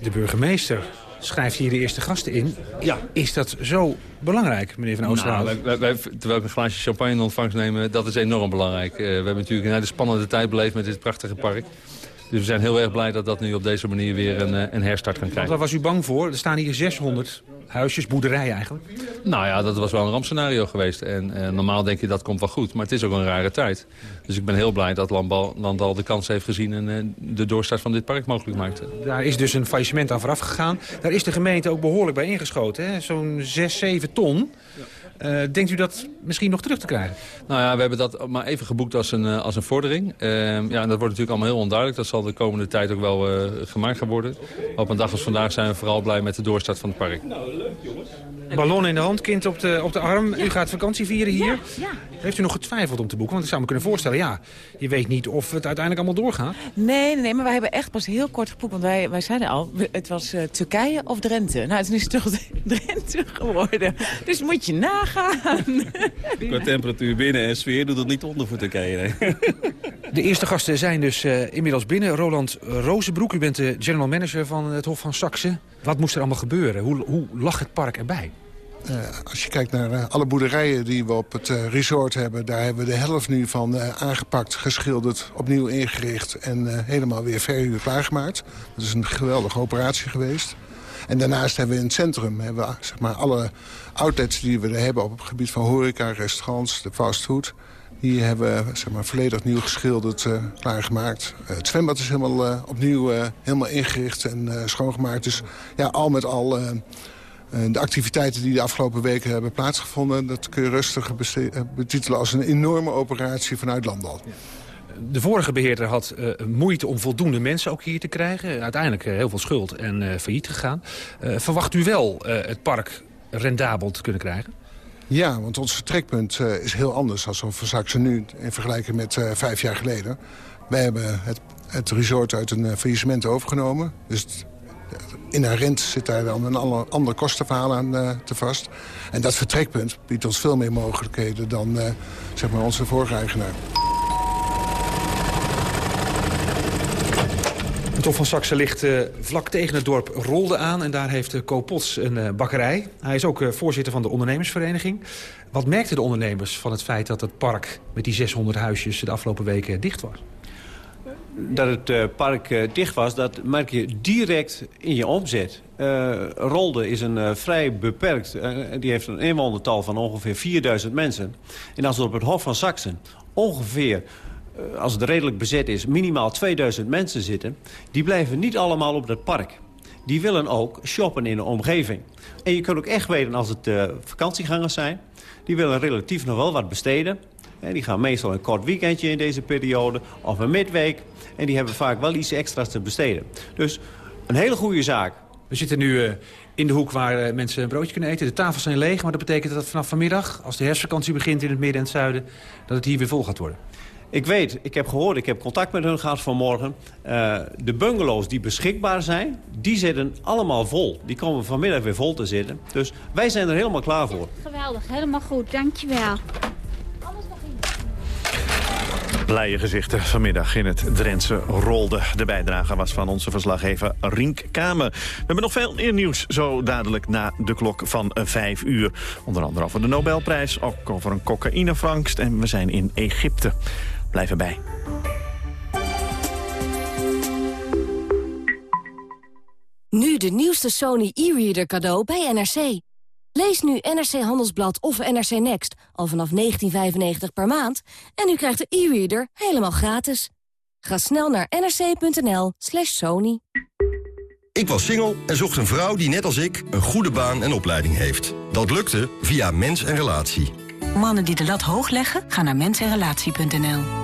De burgemeester schrijft hier de eerste gasten in. Ja. Is dat zo belangrijk, meneer Van Oosterhout? Nou, wij, wij, terwijl ik een glaasje champagne in ontvangst nemen, dat is enorm belangrijk. Uh, we hebben natuurlijk een hele spannende tijd beleefd met dit prachtige park. Dus we zijn heel erg blij dat dat nu op deze manier weer een, eh, een herstart kan krijgen. Waar was u bang voor? Er staan hier 600 huisjes, boerderijen eigenlijk. Nou ja, dat was wel een rampscenario geweest. En uh, normaal denk je dat komt wel goed, maar het is ook een rare tijd. Dus ik ben heel blij dat Landbal, Landal de kans heeft gezien... en uh, de doorstart van dit park mogelijk maakte. Daar is dus een faillissement aan vooraf gegaan. Daar is de gemeente ook behoorlijk bij ingeschoten. Zo'n 6, 7 ton. Ja. Uh, denkt u dat misschien nog terug te krijgen? Nou ja, we hebben dat maar even geboekt als een, uh, als een vordering. Uh, ja, en dat wordt natuurlijk allemaal heel onduidelijk. Dat zal de komende tijd ook wel gemaakt gaan worden. Op een dag als vandaag zijn we vooral blij met de doorstart van het park. Nou, leuk jongens. Ballon in de hand, kind op de, op de arm. Ja. U gaat vakantie vieren hier. Ja, ja. Heeft u nog getwijfeld om te boeken? Want ik zou me kunnen voorstellen, ja, je weet niet of het uiteindelijk allemaal doorgaat. Nee, nee, nee maar wij hebben echt pas heel kort geboekt. Want wij, wij zeiden al, het was uh, Turkije of Drenthe. Nou, het is toch Drenthe geworden. Dus moet je nagaan. Qua temperatuur binnen en sfeer doet het niet onder voor Turkije. Nee. De eerste gasten zijn dus uh, inmiddels binnen. Roland Rozenbroek, u bent de general manager van het Hof van Saxe. Wat moest er allemaal gebeuren? Hoe, hoe lag het park erbij? Als je kijkt naar uh, alle boerderijen die we op het uh, resort hebben... daar hebben we de helft nu van aangepakt, geschilderd, opnieuw ingericht... en helemaal weer verhuur klaargemaakt. Dat is een geweldige operatie geweest. En daarnaast hebben we in het centrum hebben zeg maar, alle outlets die we hebben... op het gebied van horeca, restaurants, de fastfood... Die hebben zeg maar, volledig nieuw geschilderd, klaargemaakt. het zwembad is helemaal opnieuw helemaal ingericht en schoongemaakt. Dus ja, al met al de activiteiten die de afgelopen weken hebben plaatsgevonden... dat kun je rustig betitelen als een enorme operatie vanuit Landal. De vorige beheerder had uh, moeite om voldoende mensen ook hier te krijgen. Uiteindelijk uh, heel veel schuld en uh, failliet gegaan. verwacht u wel het park rendabel te kunnen krijgen? Ja, want ons vertrekpunt is heel anders dan van Saxe nu... in vergelijking met vijf jaar geleden. Wij hebben het, het resort uit een faillissement overgenomen. Dus inherent zit daar dan een ander, kostenverhaal aan te vast. En dat vertrekpunt biedt ons veel meer mogelijkheden dan zeg maar onze vorige eigenaar. Het van Saxe ligt uh, vlak tegen het dorp Rolde aan. En daar heeft uh, Kopots een uh, bakkerij. Hij is ook voorzitter van de ondernemersvereniging. Wat merkten de ondernemers van het feit dat het park... met die 600 huisjes de afgelopen weken dicht was? dat het park dicht was, dat merk je direct in je omzet. Rolde is een vrij beperkt, die heeft een inwonertal van ongeveer 4000 mensen. En als er op het Hof van Saxen ongeveer, als het redelijk bezet is, minimaal 2000 mensen zitten... die blijven niet allemaal op dat park. Die willen ook shoppen in de omgeving. En je kunt ook echt weten als het vakantiegangers zijn... die willen relatief nog wel wat besteden... Die gaan meestal een kort weekendje in deze periode of een midweek. En die hebben vaak wel iets extra's te besteden. Dus een hele goede zaak. We zitten nu uh, in de hoek waar mensen een broodje kunnen eten. De tafels zijn leeg, maar dat betekent dat vanaf vanmiddag... als de herfstvakantie begint in het midden en het zuiden... dat het hier weer vol gaat worden. Ik weet, ik heb gehoord, ik heb contact met hun gehad vanmorgen. Uh, de bungalows die beschikbaar zijn, die zitten allemaal vol. Die komen vanmiddag weer vol te zitten. Dus wij zijn er helemaal klaar voor. Geweldig, helemaal goed, dankjewel. Blije gezichten vanmiddag in het Drentse Rolde. De bijdrage was van onze verslaggever Rink Kamer. We hebben nog veel meer nieuws zo dadelijk na de klok van vijf uur. Onder andere over de Nobelprijs, ook over een cocaïnevangst... en we zijn in Egypte. Blijf erbij. Nu de nieuwste Sony e-reader cadeau bij NRC. Lees nu NRC Handelsblad of NRC Next al vanaf 19,95 per maand... en u krijgt de e-reader helemaal gratis. Ga snel naar nrc.nl slash sony. Ik was single en zocht een vrouw die net als ik een goede baan en opleiding heeft. Dat lukte via Mens en Relatie. Mannen die de lat hoog leggen, gaan naar mensenrelatie.nl.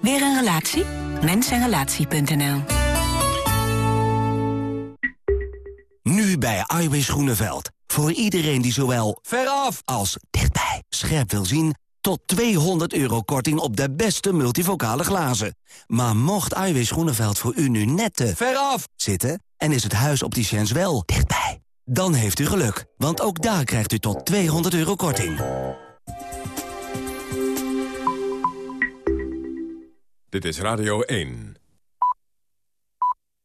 Weer een relatie? Mensenrelatie.nl Nu bij Iwis Groeneveld. Voor iedereen die zowel veraf als dichtbij scherp wil zien... tot 200 euro korting op de beste multivocale glazen. Maar mocht Iwis Groeneveld voor u nu net te veraf zitten... en is het huis opticiens wel dichtbij... dan heeft u geluk, want ook daar krijgt u tot 200 euro korting. Dit is Radio 1.